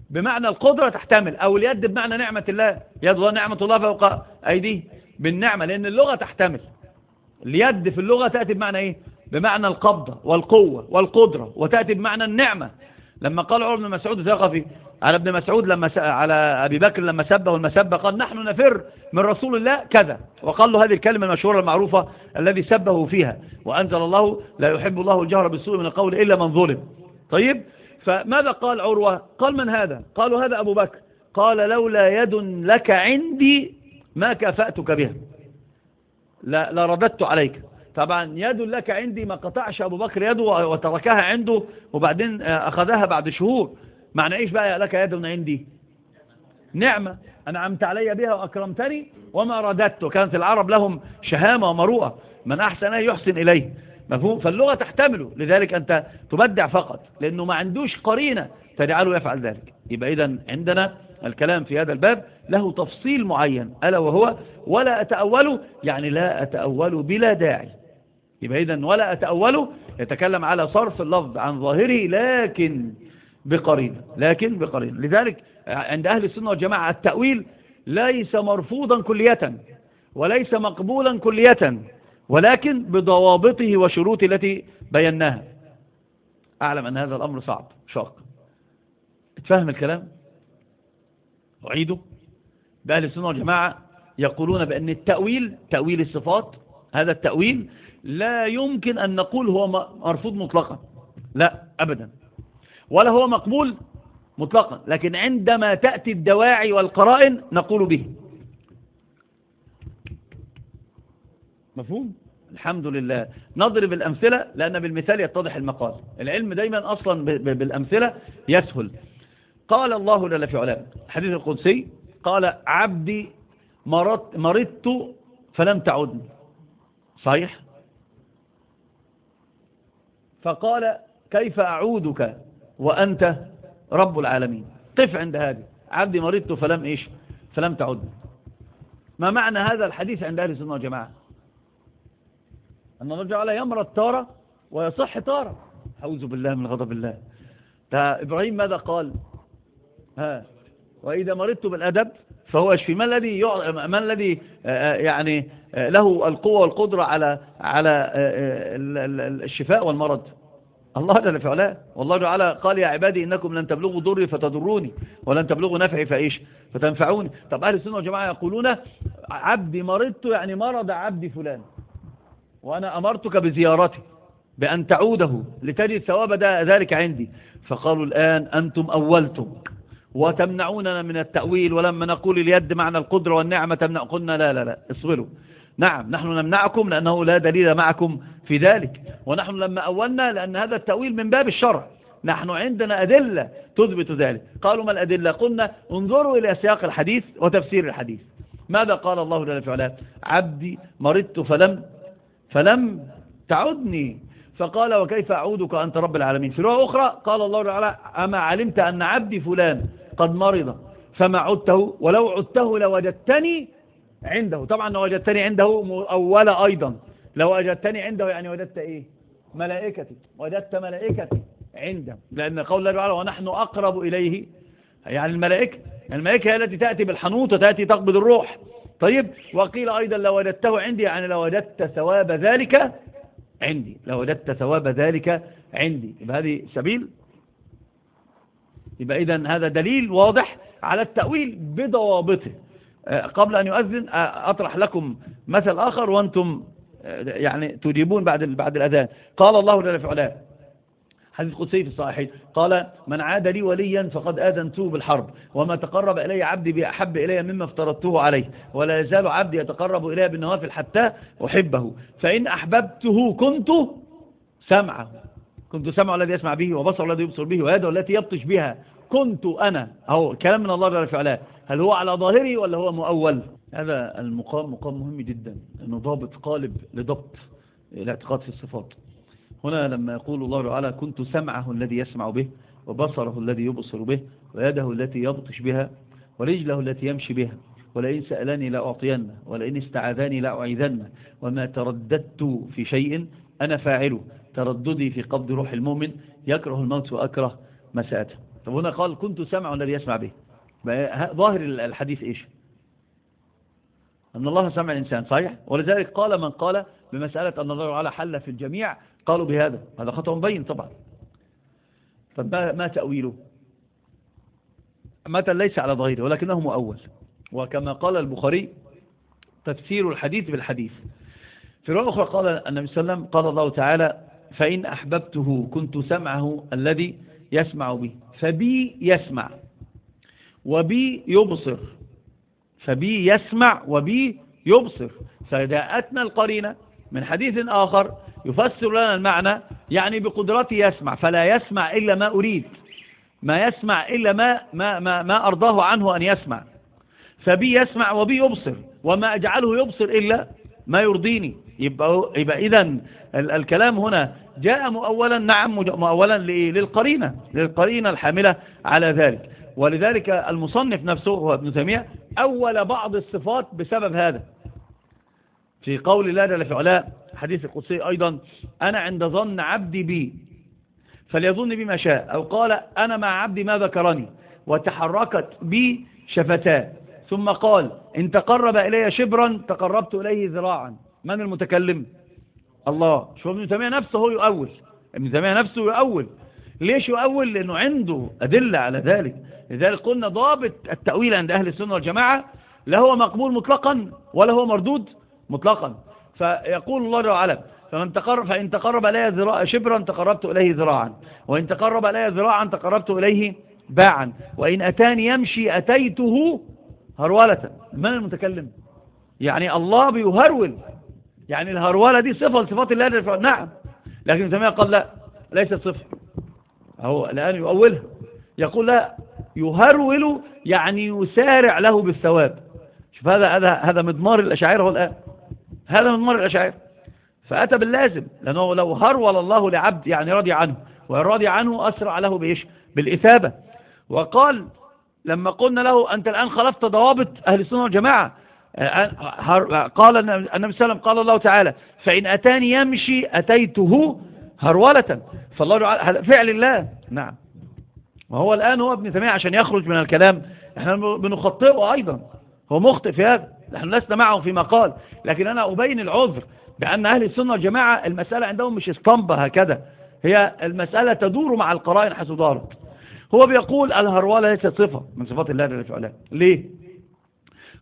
S2: بمعنى القدرة تحتمل أو اليد بمعنى نعمة الله. يد الله نعمة الله فوق أيديه بالنعمة لأن اللغة تحتمل. اليد في اللغة تأتي بمعنى إيه؟ بمعنى القبضة والقوة والقدرة وتأتي بمعنى النعمة. لما قال عمر بن مسعود الثقفي على ابن مسعود لما س... على أبي بكر لما سبه المسبة قال نحن نفر من رسول الله كذا. وقال له هذه الكلمة المشهورة المعروفة الذي سبه فيها. وأنزل الله لا يحب الله الجهر بالسوء من القول إلا من ظلم. طيب؟ فماذا قال عروة؟ قال من هذا؟ قالوا هذا أبو بكر. قال لولا يد لك عندي ما كافأتك بها. لا لرددت عليك. طبعا يد لك عندي ما قطعش أبو بكر يده وتركها عنده وبعدين أخذها بعد شهور. معنى إيش بقى لك يد عندي؟ نعمة. أنعمت علي بها وأكرمتني وما رددت. كانت العرب لهم شهامة ومروءة. من أحسن يحسن إليه. مفهوم؟ فاللغة تحتمله لذلك أنت تبدع فقط. لأنه ما عندوش قرينة تجعله يفعل ذلك. يبقى إذا عندنا الكلام في هذا الباب له تفصيل معين. ألا وهو ولا أتأوله يعني لا أتأوله بلا داعي. يبقى إذا ولا أتأوله يتكلم على صرف اللفظ عن ظاهره لكن بقرينة لكن بقرينة. لذلك عند أهل السنة والجماعة التأويل ليس مرفوضا كلية وليس مقبولا كلية ولكن بضوابطه وشروطه التي بيناها. أعلم أن هذا الأمر صعب شاق. تفهم الكلام؟ أعيده. بأهل السنة والجماعة يقولون بأن التأويل تأويل الصفات هذا التأويل لا يمكن أن نقول هو مرفوض مطلقا. لا أبدا. ولا هو مقبول مطلقا. لكن عندما تأتي الدواعي والقرائن نقول به. مفهوم؟ الحمد لله. نضرب الأمثلة لأن بالمثال يتضح المقال. العلم دايما أصلا بالأمثلة يسهل. قال الله جل في علام حديث القدسي قال عبدي مرضت, مرضت فلم تعدني. صحيح؟ فقال كيف أعودك؟ وأنت رب العالمين. قف عند هذه. عبدي مرضت فلم إيش؟ فلم تعدني ما معنى هذا الحديث عند أهل السنة والجماعة؟ أن الله جعل يمرض تارة ويصح تارة. أعوذ بالله من غضب الله. إبراهيم ماذا قال؟ ها وإذا مرضت بالأدب فهو يشفي ما الذي. ما الذي يعني له القوة والقدرة على على الشفاء والمرض؟ الله جل في علاه. والله تعالى قال يا عبادي إنكم لن تبلغوا ضري فتضروني ولن تبلغوا نفعي فإيش؟ فتنفعوني. طب أهل السنة والجماعة يقولون عبدي مرضت يعني مرض عبدي فلان. وأنا أمرتك بزيارته بأن تعوده لتجد ثواب ذلك عندي. فقالوا الآن أنتم أولتم وتمنعوننا من التأويل ولما نقول اليد معنى القدرة والنعمة تمنع. قلنا لا لا لا اصبروا. نعم نحن نمنعكم لأنه لا دليل معكم في ذلك. ونحن لما أولنا لأن هذا التأويل من باب الشرع. نحن عندنا أدلة تثبت ذلك. قالوا ما الأدلة؟ قلنا انظروا إلى سياق الحديث وتفسير الحديث. ماذا قال الله جل في علاه عبدي مرضت فلم فلم تعدني. فقال وكيف أعودك أنت رب العالمين؟ في رواية أخرى قال الله تعالى أما علمت أن عبدي فلان قد مرض فما عدته ولو عدته لوجدتني عنده. طبعا وجدتني عنده أولا أيضا. لو وجدتني عنده يعني وجدت إيه؟ ملائكتي. وجدت ملائكتي عنده لأن قول الله تعالى ونحن أقرب إليه. يعني الملائكة الملائكة هي التي تأتي بالحنوط وتأتي تقبض الروح. طيب وقيل أيضا لو وجدته عندي يعني لو وجدت ثواب ذلك عندي. لو وجدت ثواب ذلك عندي. يبقى هذه سبيل. يبقى إذا هذا دليل واضح على التأويل بضوابطه. آه، قبل أن يؤذن آه، أطرح لكم مثل آخر وأنتم يعني تجيبون بعد بعد الأذان. قال الله جل في علاه. حديث قدسي في الصحيحين. قال من عاد لي وليا فقد آذنته بالحرب وما تقرب إلي عبدي بأحب إلي مما افترضته عليه ولا يزال عبدي يتقرب إلي بالنوافل حتى أحبه. فإن أحببته كنت سمعه. كنت سمعه الذي يسمع به وبصر الذي يبصر به ويده التي يبطش بها. كنت أنا. أهو كلام من الله جل في علاه. هل هو على ظاهري ولا هو مؤول؟ هذا المقام مقام مهم جدا إنه ضابط قالب لضبط الاعتقاد في الصفات. هنا لما يقول الله تعالى كنت سمعه الذي يسمع به وبصره الذي يبصر به ويده التي يبطش بها ورجله التي يمشي بها ولئن سألني لأعطينه ولئن استعاذني لأعيذنه وما ترددت في شيء أنا فاعله. ترددي في قبض روح المؤمن يكره الموت وأكره مساءته. طب هنا قال كنت سمع الذي يسمع به. ظاهر الحديث إيش؟ أن الله سمع الإنسان صحيح؟ ولذلك قال من قال بمسألة أن الله تعالى حل في الجميع قالوا بهذا. هذا خطأ مبين طبعا. طب ما تأويله؟ متى ليس على ظاهره ولكنه مؤول. وكما قال البخاري تفسير الحديث بالحديث. في رواية أخرى قال النبي صلى الله عليه وسلم قال الله تعالى فإن أحببته كنت سمعه الذي يسمع به. فبي يسمع. وبي يبصر. فبي يسمع وبي يبصر. فجاءتنا القرينة من حديث آخر يفسر لنا المعنى يعني بقدرته يسمع فلا يسمع إلا ما أريد. ما يسمع إلا ما, ما, ما, ما أرضاه عنه أن يسمع. فبي يسمع وبي يبصر وما أجعله يبصر إلا ما يرضيني. يبقى, يبقى إذا الكلام هنا جاء مؤولا نعم مؤولا للقرينة للقرينة الحاملة على ذلك. ولذلك المصنف نفسه هو ابن تيمية أول بعض الصفات بسبب هذا. في قول الله جل في علاء حديث القدسي أيضا أنا عند ظن عبدي بي فليظن بي ما شاء. أو قال أنا مع عبدي ما ذكرني وتحركت بي شفتاه. ثم قال إن تقرب إلي شبرا تقربت إليه ذراعا. من المتكلم؟ الله. شوف ابن تيمية نفسه هو يؤول. ابن تيمية نفسه يؤول. ليش يؤول؟ لأنه عنده أدلة على ذلك. لذلك قلنا ضابط التأويل عند أهل السنة والجماعة لا هو مقبول مطلقا ولا هو مردود مطلقا. فيقول الله تعالى فمن تقرب فإن تقرب إلي ذراع شبرا تقربت إليه ذراعا وإن تقرب إلي ذراعا تقربت إليه باعا وإن أتاني يمشي أتيته هرولة من المتكلم؟ يعني الله بيهرول. يعني الهرولة دي صفة لصفات الله نعم. لكن تيمية قال لا ليست صفة. هو الآن يؤولها. يقول لا يهرول يعني يسارع له بالثواب. شوف هذا هذا هذا مضمار الأشاعرة الآن. هذا مضمار الأشاعرة. فأتى باللازم لأنه لو هرول الله لعبد يعني رضي عنه والراضي عنه أسرع له بإيش؟ بالإثابة. وقال لما قلنا له أنت الآن خلفت ضوابط أهل السنة والجماعة. قال النبي صلى الله عليه وسلم قال الله تعالى فإن أتاني يمشي أتيته هرولة. فالله فعل الله. نعم. وهو الآن هو ابن تيمية عشان يخرج من الكلام. إحنا بنخطئه أيضا. هو مخطئ في هذا. نحن لسنا معه فيما قال. لكن أنا أبين العذر بأن أهل السنة والجماعة المسألة عندهم مش اسطمبة هكذا. هي المسألة تدور مع القرائن حيث دارت. هو بيقول الهرولة ليست صفة من صفات الله جل وعلا. ليه؟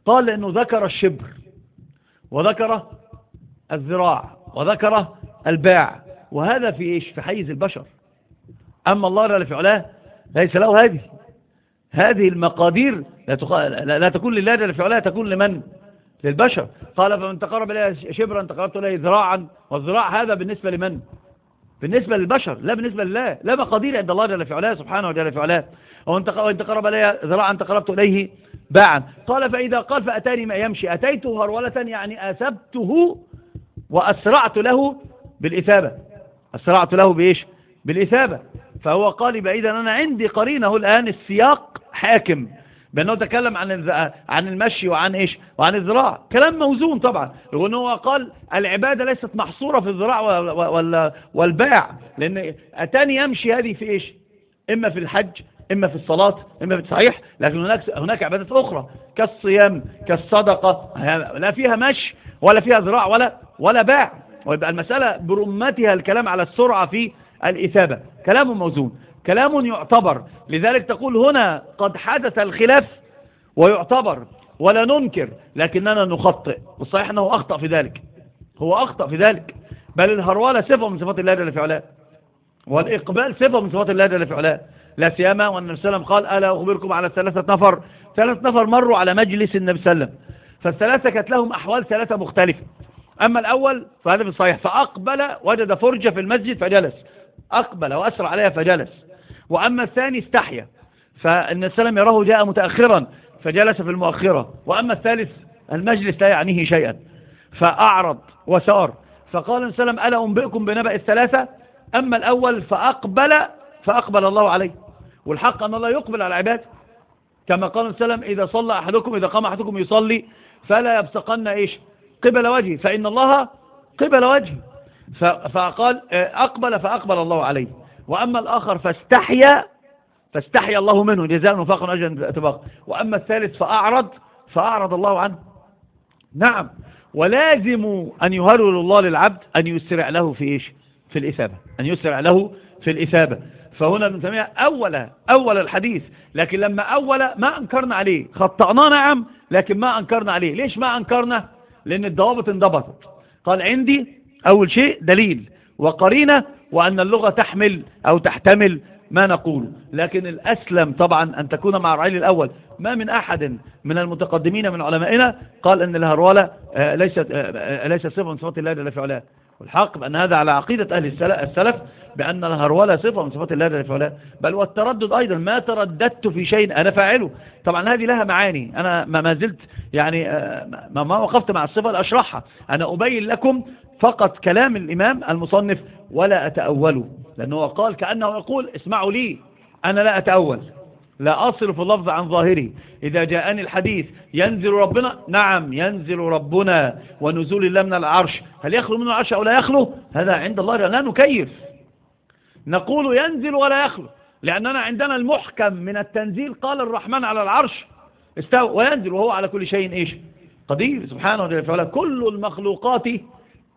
S2: قال لأنه ذكر الشبر وذكر الذراع وذكر الباع. وهذا في إيش؟ في حيز البشر. أما الله جل وعلا ليس له هذه. هذه المقادير لا, تق... لا تكون لله جل في علاه تكون لمن؟ للبشر. قال فمن تقرب إليه شبرا تقربت إليه ذراعا والذراع هذا بالنسبة لمن؟ بالنسبة للبشر لا بالنسبة لله لا مقادير عند الله جل في علاه سبحانه وجل في علاه وانت وانت قرب الي ذراعا تقربت إليه باعا. قال فإذا قال فأتاني ما يمشي. أتيته هرولة يعني أثبته وأسرعت له بالإثابة. أسرعت له بإيش؟ بالإثابة. فهو قال بعيدا أنا عندي قرينة الآن السياق حاكم. بأنه تكلم عن عن المشي وعن إيش؟ وعن الذراع. كلام موزون طبعا. لأنه هو قال العبادة ليست محصورة في الذراع والباع. لأن أتاني يمشي هذه في إيش؟ إما في الحج إما في الصلاة إما في الصحيح لكن هناك هناك عبادات أخرى. كالصيام كالصدقة. لا فيها مشي ولا فيها ذراع ولا ولا باع. ويبقى المسألة برمتها الكلام على السرعة في الإثابة. كلام موزون. كلام يعتبر. لذلك تقول هنا قد حدث الخلاف ويعتبر. ولا ننكر. لكننا نخطئ. والصحيح أنه أخطأ في ذلك. هو أخطأ في ذلك. بل الهرولة صفة من صفات الله جل في علاه. والإقبال صفة من صفات الله جل في علاه. لا سيما وأن النبي صلى قال ألا أخبركم على ثلاثة نفر. ثلاثة نفر مروا على مجلس النبي صلى الله عليه وسلم. فالثلاثة كانت لهم أحوال ثلاثة مختلفة. أما الأول فهذا في الصحيح فأقبل وجد فرجة في المسجد فجلس. أقبل وأسرع عليها فجلس. وأما الثاني استحيا. فإن السلام يراه جاء متأخرا فجلس في المؤخرة. وأما الثالث المجلس لا يعنيه شيئا. فأعرض وسار. فقال السلام ألا أنبئكم بنبأ الثلاثة؟ أما الأول فأقبل فأقبل الله عليه. والحق أن الله يقبل على العباد. كما قال السلام إذا صلى أحدكم إذا قام أحدكم يصلي فلا يبصقن إيش؟ قبل وجهه فإن الله قبل وجهه فقال أقبل فأقبل الله عليه. وأما الآخر فاستحيا فاستحيا الله منه. جزاء وفاق أجل اتباق وأما الثالث فأعرض فأعرض الله عنه. نعم. ولازم أن يهرول الله للعبد أن يسرع له في إيش؟ في الإثابة. أن يسرع له في الإثابة. فهنا ابن تيمية أول أول الحديث. لكن لما أول ما أنكرنا عليه خطأنا نعم لكن ما أنكرنا عليه. ليش ما أنكرنا؟ لأن الضوابط انضبطت. قال عندي أول شيء دليل وقرينة وأن اللغة تحمل أو تحتمل ما نقول. لكن الأسلم طبعا أن تكون مع الرعيل الأول. ما من أحد من المتقدمين من علمائنا قال أن الهرولة آه، ليست آه، آه، ليست صفة من صفات الله جل في علاه. والحق بأن هذا على عقيدة أهل السلف بأن الهرولة صفة من صفات الله جل في علاه. بل والتردد أيضا ما ترددت في شيء أنا فاعله. طبعا هذه لها معاني. أنا ما زلت يعني ما وقفت مع الصفة لأشرحها أنا أبين لكم فقط كلام الإمام المصنف ولا أتأوله لأنه قال كأنه يقول اسمعوا لي أنا لا أتأول لا أصرف اللفظ عن ظاهري إذا جاءني الحديث ينزل ربنا نعم ينزل ربنا ونزول الله من العرش. هل يخلو منه العرش أو لا يخلو؟ هذا عند الله لا نكيف. نقول ينزل ولا يخلو لأننا عندنا المحكم من التنزيل قال الرحمن على العرش. استوى وينزل وهو على كل شيء إيش؟ قدير سبحانه وتعالى. كل المخلوقات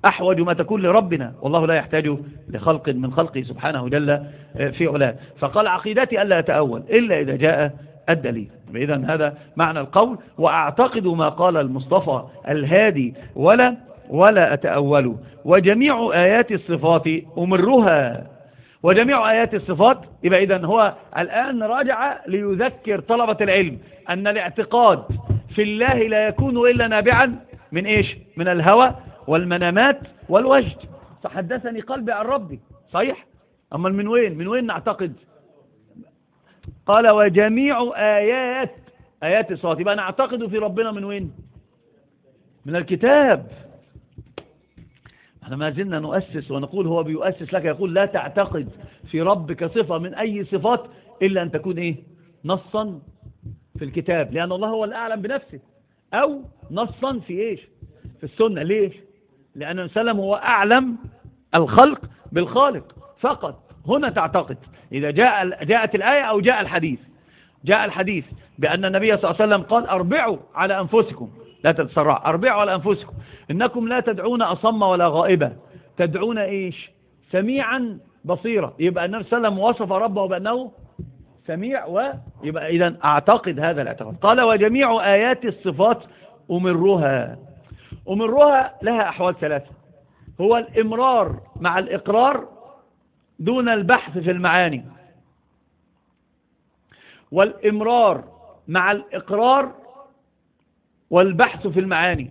S2: أحوج ما تكون لربنا. والله لا يحتاج لخلق من خلقه سبحانه جل آه، في علاه. فقال عقيدتي ألا أتأول إلا إذا جاء الدليل. إذا هذا معنى القول. وأعتقد ما قال المصطفى الهادي ولا ولا أتأول. وجميع آيات الصفات أمرها. وجميع آيات الصفات يبقى إذا هو الآن راجع ليذكر طلبة العلم أن الاعتقاد في الله لا يكون إلا نابعا من إيش؟ من الهوى والمنامات والوجد. فحدثني قلبي عن ربي. صحيح؟ أما من وين؟ من وين نعتقد؟ قال وجميع آيات آيات الصلاة يبقى نعتقد في ربنا من وين؟ من الكتاب. إحنا ما زلنا نؤسس ونقول هو بيؤسس لك يقول لا تعتقد في ربك صفة من أي صفات إلا أن تكون إيه؟ نصا في الكتاب لأن الله هو الأعلم بنفسه. أو نصا في إيش؟ في السنة. ليش لأن وسلم هو أعلم الخلق بالخالق فقط. هنا تعتقد. إذا جاء جاءت الآية أو جاء الحديث. جاء الحديث بأن النبي صلى الله عليه وسلم قال أربعوا على أنفسكم. لا تتسرعوا أربعوا على أنفسكم. إنكم لا تدعون أصم ولا غائبة. تدعون إيش؟ سميعا بصيرا. يبقى النبي صلى الله عليه وسلم وصف ربه بأنه سميع ويبقى إذا أعتقد هذا الاعتقاد. قال وجميع آيات الصفات أمرها أمرها لها أحوال ثلاثة. هو الإمرار مع الإقرار دون البحث في المعاني. والإمرار مع الإقرار والبحث في المعاني.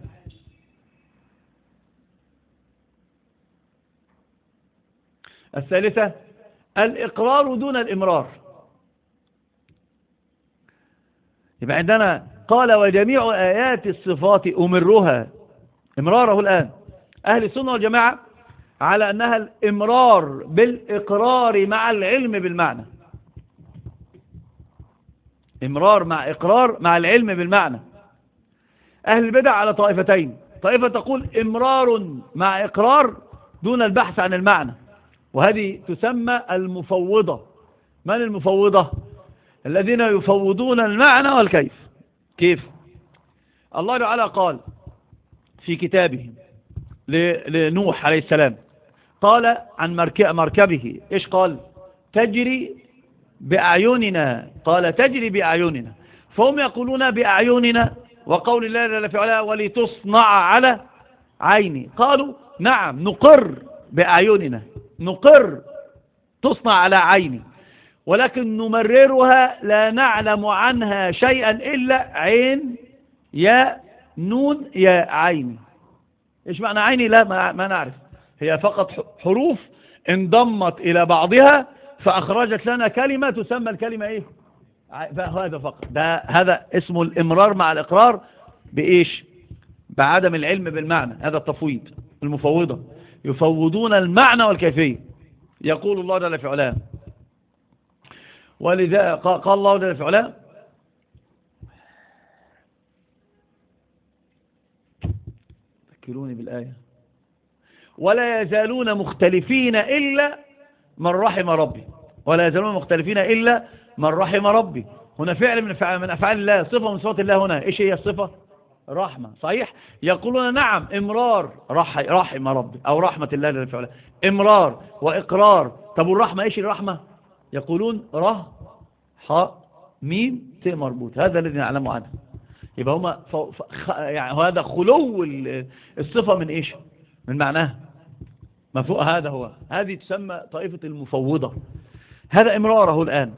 S2: الثالثة الإقرار دون الإمرار. يبقى عندنا قال وجميع آيات الصفات أمرها إمراره الآن. أهل السنة والجماعة على أنها الإمرار بالإقرار مع العلم بالمعنى. إمرار مع إقرار مع العلم بالمعنى. أهل البدع على طائفتين. طائفة تقول إمرار مع إقرار دون البحث عن المعنى. وهذه تسمى المفوضة. من المفوضة؟ الذين يفوضون المعنى والكيف. كيف؟ الله تعالى قال في كتابه لنوح عليه السلام قال عن مركبه إيش قال؟ تجري بأعيننا. قال تجري بأعيننا. فهم يقولون بأعيننا وقول الله جل في علاه ولتصنع على عيني. قالوا نعم نقر بأعيننا. نقر تصنع على عيني. ولكن نمررها لا نعلم عنها شيئا إلا عين يا نون يا عين. إيش معنى عيني؟ لا ما, ما نعرف. هي فقط حروف انضمت إلى بعضها فأخرجت لنا كلمة تسمى الكلمة إيه؟ هذا فقط. ده هذا اسمه الإمرار مع الإقرار بإيش؟ بعدم العلم بالمعنى. هذا التفويض المفوضة. يفوضون المعنى والكيفية. يقول الله جل في علاه. ولذا قال الله جل في علاه ذكروني بالآية. ولا يزالون مختلفين إلا من رحم ربي. ولا يزالون مختلفين إلا من رحم ربي. هنا فعل من أفعال الله صفة من صفات الله هنا. إيش هي الصفة؟ رحمة. صحيح؟ يقولون نعم إمرار. رح رحم ربي. أو رحمة الله جل وعلا إمرار وإقرار. طب والرحمة إيش الرحمة؟ يقولون ره ح ميم ت مربوط. هذا الذي نعلمه عنه. يبقى هما يعني هذا خلو الصفة من إيش؟ من معناها مفهوم هذا هو. هذه تسمى طائفة المفوضة. هذا إمراره الآن.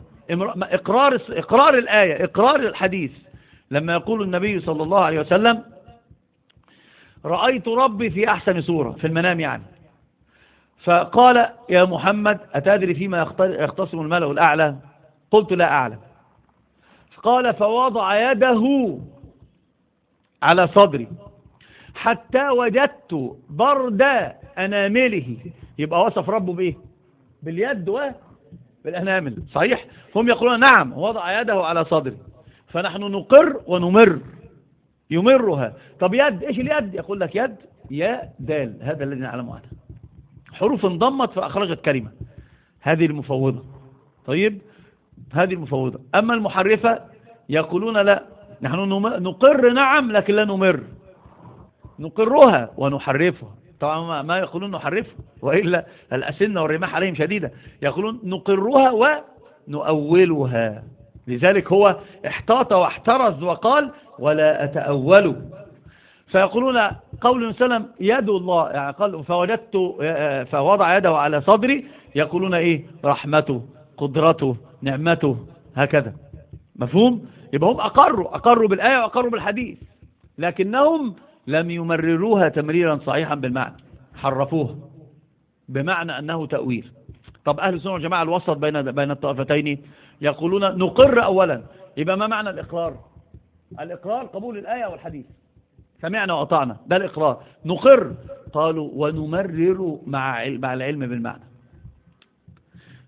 S2: إقرار, إقرار الآية إقرار الحديث. لما يقول النبي صلى الله عليه وسلم رأيت ربي في أحسن صورة في المنام يعني. فقال يا محمد أتدري فيما يختصم الملأ الأعلى؟ قلت لا أعلم. قال فوضع يده على صدري حتى وجدت برد أنامله يبقى وصف ربه بإيه؟ باليد وبالأنامل صحيح؟ هم يقولون نعم وضع يده على صدري فنحن نقر ونمر. يمرها. طب يد إيش اليد؟ يقول لك يد يا دال. هذا الذي نعلمه عنها حروف انضمت فأخرجت كلمة. هذه المفوضة. طيب؟ هذه المفوضة. أما المحرفة يقولون لا. نحن نقر نعم لكن لا نمر. نقرها ونحرفها. طبعا ما يقولون نحرفها وإلا الأسنة والرماح عليهم شديدة. يقولون نقرها ونؤولها. لذلك هو احتاط واحترز وقال ولا أتأول. فيقولون قول سلم يد الله يعني قال فوجدت فوضع يده على صدري يقولون إيه؟ رحمته قدرته نعمته هكذا. مفهوم؟ يبقى هم أقروا أقروا بالآية وأقروا بالحديث. لكنهم لم يمرروها تمريرا صحيحا بالمعنى. حرفوها. بمعنى أنه تأويل. طب أهل السنة والجماعة الوسط بين بين الطائفتين يقولون نقر أولا. يبقى ما معنى الإقرار؟ الإقرار قبول الآية والحديث. سمعنا وأطعنا. ده الإقرار. نقر. قالوا ونمرر مع مع العلم بالمعنى.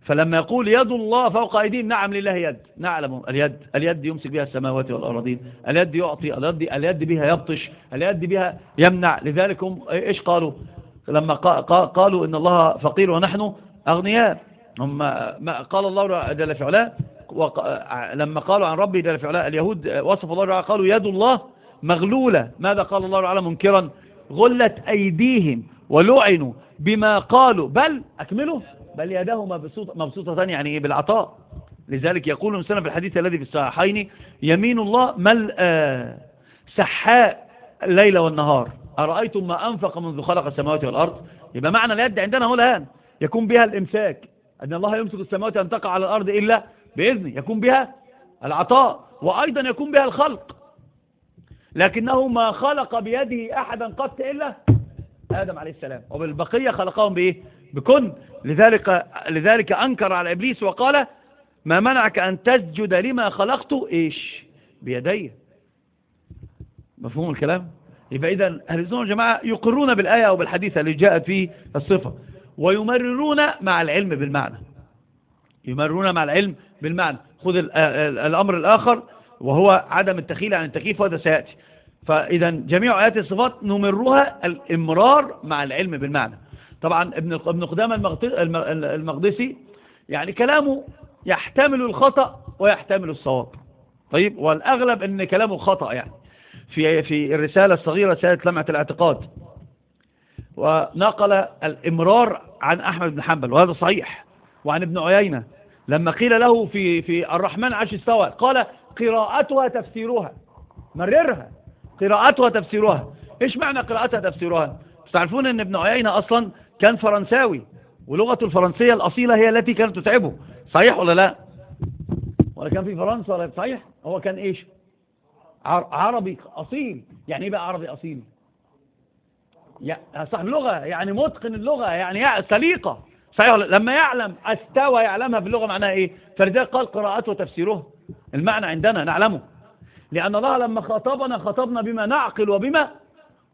S2: فلما يقول يد الله فوق أيديهم نعم لله يد. نعلم اليد اليد يمسك بها السماوات والأراضين اليد يعطي اليد, اليد بها يبطش اليد بها يمنع. لذلك هم إيش قالوا؟ لما قالوا إن الله فقير ونحن أغنياء. هم قال الله جل في علاه لما قالوا عن ربي جل في علاه اليهود وصف الله تعالى قالوا يد الله مغلولة. ماذا قال الله تعالى منكرا؟ غلت أيديهم ولعنوا بما قالوا. بل أكملوا. بل يده مبسوطة يعني إيه؟ بالعطاء. لذلك يقول الإنسان في الحديث الذي في الصحيحين يمين الله مل آه، سحاء الليل والنهار. أرأيتم ما أنفق منذ خلق السماوات والأرض؟ يبقى معنى اليد عندنا هو الآن. يكون بها الإمساك. أن الله يمسك السماوات أن تقع على الأرض إلا بإذنه. يكون بها العطاء. وأيضا يكون بها الخلق. لكنه ما خلق بيده أحدا قط إلا آدم عليه السلام. وبالبقية خلقهم بإيه؟ بكن. لذلك لذلك أنكر على إبليس وقال ما منعك أن تسجد لما خلقت؟ إيش؟ بيدي. مفهوم الكلام؟ يبقى إذا أهل السنة والجماعة يقرون بالآية أو بالحديث اللي جاءت فيه الصفة ويمررون مع العلم بالمعنى. يمررون مع العلم بالمعنى. خذ الأمر الآخر وهو عدم التخيل عن التكييف وهذا سيأتي. فإذا جميع آيات الصفات نمرها الإمرار مع العلم بالمعنى. طبعا ابن ابن قدامة المقدسي يعني كلامه يحتمل الخطأ ويحتمل الصواب. طيب والأغلب أن كلامه خطأ يعني. في في الرسالة الصغيرة رسالة لمعة الاعتقاد ونقل الإمرار عن أحمد بن حنبل وهذا صحيح وعن ابن عيينة لما قيل له في في الرحمن عش استوى قال قراءتها تفسيرها مررها قراءتها تفسيرها. إيش معنى قراءتها تفسيرها؟ تعرفون إن ابن عيينة أصلا كان فرنساوي ولغته الفرنسية الأصيلة هي التي كانت تتعبه. صحيح ولا لا؟ ولا كان في فرنسا ولا صحيح؟ هو كان إيش؟ عربي أصيل. يعني إيه بقى عربي أصيل؟ صاحب لغة يعني متقن اللغة يعني سليقة. صحيح لما يعلم استوى يعلمها في اللغة معناها إيه؟ فلذلك قال قراءته وتفسيره. المعنى عندنا نعلمه. لأن الله لما خاطبنا خاطبنا بما نعقل وبما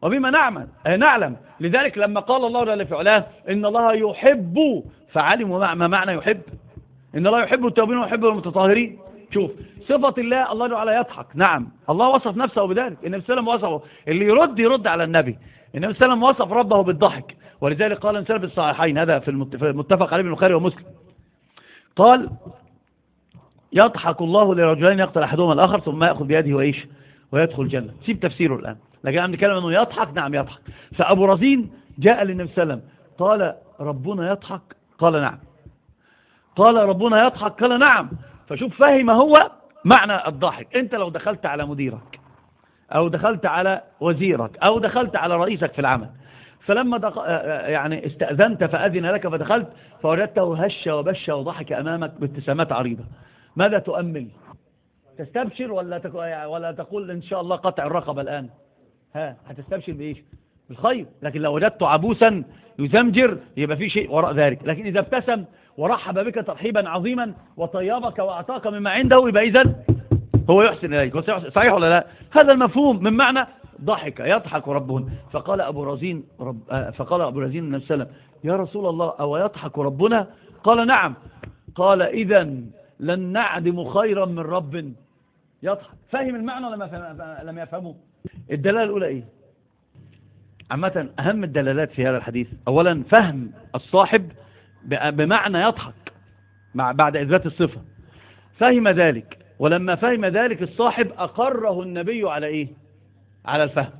S2: وبما نعمل نعلم. لذلك لما قال الله جل في علاه إن الله يحب فعلموا ما معنى يحب. إن الله يحب التوبين ويحب المتطهرين. شوف صفة الله الله تعالى يضحك. نعم. الله وصف نفسه بذلك. النبي صلى الله عليه وسلم وصفه. اللي يرد يرد على النبي. النبي صلى الله عليه وسلم وصف ربه بالضحك. ولذلك قال انسان في الصحيحين هذا في المتفق عليه البخاري ومسلم. قال يضحك الله لرجلين يقتل أحدهما الآخر ثم يأخذ بيده وإيش ويدخل الجنة. سيب تفسيره الآن. لكن عم نتكلم أنه يضحك. نعم يضحك. فأبو رزين جاء للنبي صلى الله عليه وسلم. قال ربنا يضحك؟ قال نعم. قال ربنا يضحك؟ قال نعم. فشوف فهم هو معنى الضحك. أنت لو دخلت على مديرك أو دخلت على وزيرك أو دخلت على رئيسك في العمل فلما دق... يعني استأذنت فأذن لك فدخلت فوجدته هش وبش وضحك أمامك بابتسامات عريضة. ماذا تؤمل تستبشر ولا تك... ولا تقول إن شاء الله قطع الرقبة الآن؟ ها هتستبشر بإيش؟ بالخير. لكن لو وجدته عبوسا يزمجر يبقى في شيء وراء ذلك. لكن إذا ابتسم ورحب بك ترحيبا عظيما وطيبك وأعطاك مما عنده يبقى إذن هو يحسن إليك. صحيح ولا لا؟ هذا المفهوم من معنى ضحك. يضحك ربهن. فقال أبو رزين رب فقال أبو رزين النبي صلى الله عليه وسلم يا رسول الله أو يضحك ربنا؟ قال نعم. قال إذا لن نعدم خيرا من رب. يضحك. فهم المعنى لما لم يفهمه الدلالة الأولى إيه؟ عامة أهم الدلالات في هذا الحديث أولا فهم الصاحب بمعنى يضحك مع بعد إثبات الصفة. فهم ذلك ولما فهم ذلك الصاحب أقره النبي على إيه؟ على الفهم.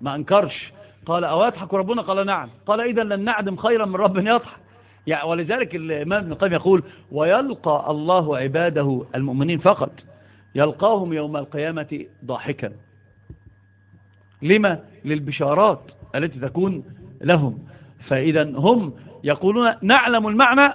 S2: ما أنكرش. قال أو يضحك ربنا؟ قال نعم. قال إذا لن نعدم خيرا من رب يضحك. يعني ولذلك الإمام ابن القيم يقول ويلقى الله عباده المؤمنين فقط يلقاهم يوم القيامة ضاحكا لما للبشارات التي تكون لهم. فإذا هم يقولون نعلم المعنى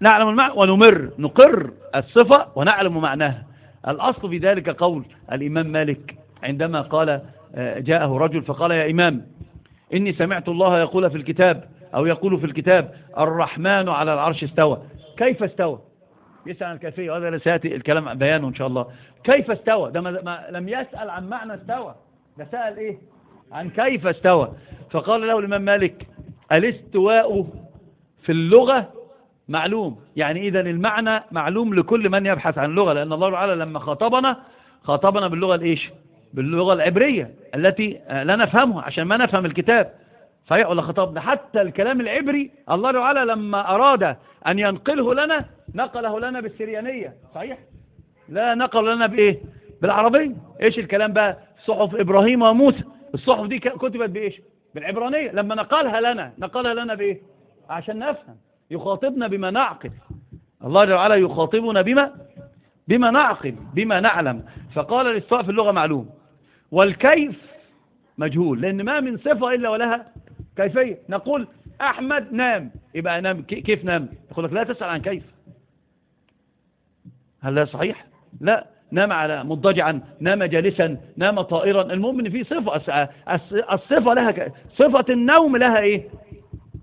S2: نعلم المعنى ونمر نقر الصفة ونعلم معناها. الأصل في ذلك قول الإمام مالك عندما قال جاءه رجل فقال يا إمام إني سمعت الله يقول في الكتاب أو يقول في الكتاب الرحمن على العرش استوى. كيف استوى؟ يسأل عن الكيفية وهذا سيأتي الكلام بيانه إن شاء الله. كيف استوى؟ ده ما لم يسأل عن معنى استوى. ده سأل إيه؟ عن كيف استوى. فقال له الإمام مالك الاستواء في اللغة معلوم. يعني إذا المعنى معلوم لكل من يبحث عن اللغة لأن الله تعالى لما خاطبنا خاطبنا باللغة الإيش؟ باللغة العبرية التي لا نفهمها عشان ما نفهم الكتاب. صحيح ولا خطبنا حتى الكلام العبري الله تعالى لما أراد أن ينقله لنا نقله لنا بالسريانية. صحيح؟ لا نقل لنا بإيه؟ بالعربية. إيش الكلام بقى؟ صحف إبراهيم وموسى. الصحف دي كتبت بإيش؟ بالعبرانية. لما نقلها لنا نقلها لنا بإيه؟ عشان نفهم. يخاطبنا بما نعقل. الله تعالى يخاطبنا بما بما نعقل بما نعلم. فقال الاستواء في اللغة معلوم. والكيف مجهول لأن ما من صفة إلا ولها كيفية. نقول أحمد نام. يبقى نام. كيف نام؟ يقول لك لا تسأل عن كيف. هل لا صحيح؟ لا. نام على مضجعا نام جالسا نام طائرا. المهم ان في صفة الصفة لها ك... صفة النوم لها إيه؟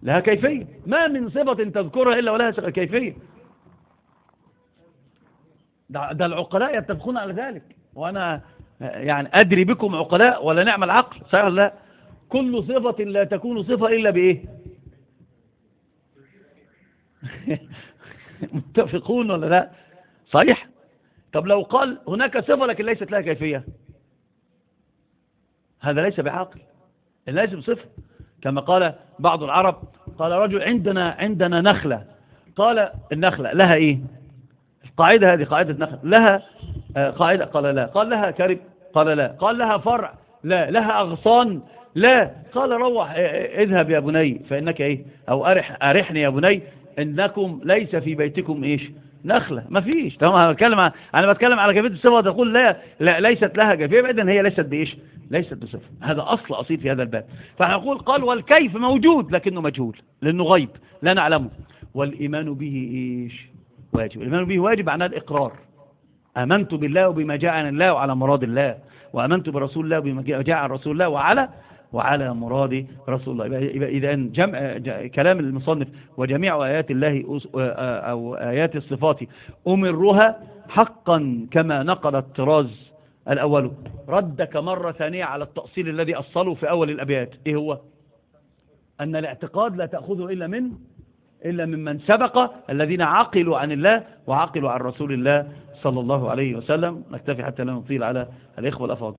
S2: لها كيفية. ما من صفة تذكرها إلا ولها كيفية. ده, ده العقلاء يتفقون على ذلك. وأنا يعني أدري بكم عقلاء ولا نعمل عقل صحيح لا؟ كل صفة لا تكون صفة إلا بإيه؟ [laughs] متفقون ولا لا؟ صحيح. طب لو قال هناك صفة لكن ليست لها كيفية؟ هذا ليس بعقل ليس بصفة. كما قال بعض العرب قال رجل عندنا عندنا نخلة. قال النخلة لها إيه؟ القاعدة هذه قاعدة نخلة. لها آه، قاعدة. قال لا. قال لها كرب. قال لا. قال لها فرع. لا. لها أغصان. لا. قال روح اذهب يا بني فإنك إيه؟ أو أرح أرحني يا بني إنكم ليس في بيتكم إيش؟ نخلة ما فيش تمام أنا بتكلم أنا بتكلم على كيفية الصفة تقول لا, لا ليست لها كيفيه بعيدا هي ليست بإيش؟ ليست بصفة. هذا أصل أصيل في هذا الباب. فنقول قال والكيف موجود لكنه مجهول لأنه غيب لا نعلمه. والإيمان به إيش؟ واجب. الإيمان به واجب معناه الإقرار. آمنت بالله وبما جاء عن الله وعلى مراد الله وآمنت برسول الله وبما جاء عن رسول الله وعلى وعلى مراد رسول الله. يبقى إذا جمع كلام المصنف وجميع آيات الله أو آيات الصفات أمرها حقا كما نقل الطراز الأول. ردك مرة ثانية على التأصيل الذي أصله في أول الأبيات. إيه هو؟ أن الاعتقاد لا تأخذه إلا من إلا ممن سبق الذين عقلوا عن الله وعقلوا عن رسول الله صلى الله عليه وسلم. نكتفي حتى لا نطيل على الإخوة الأفاضل.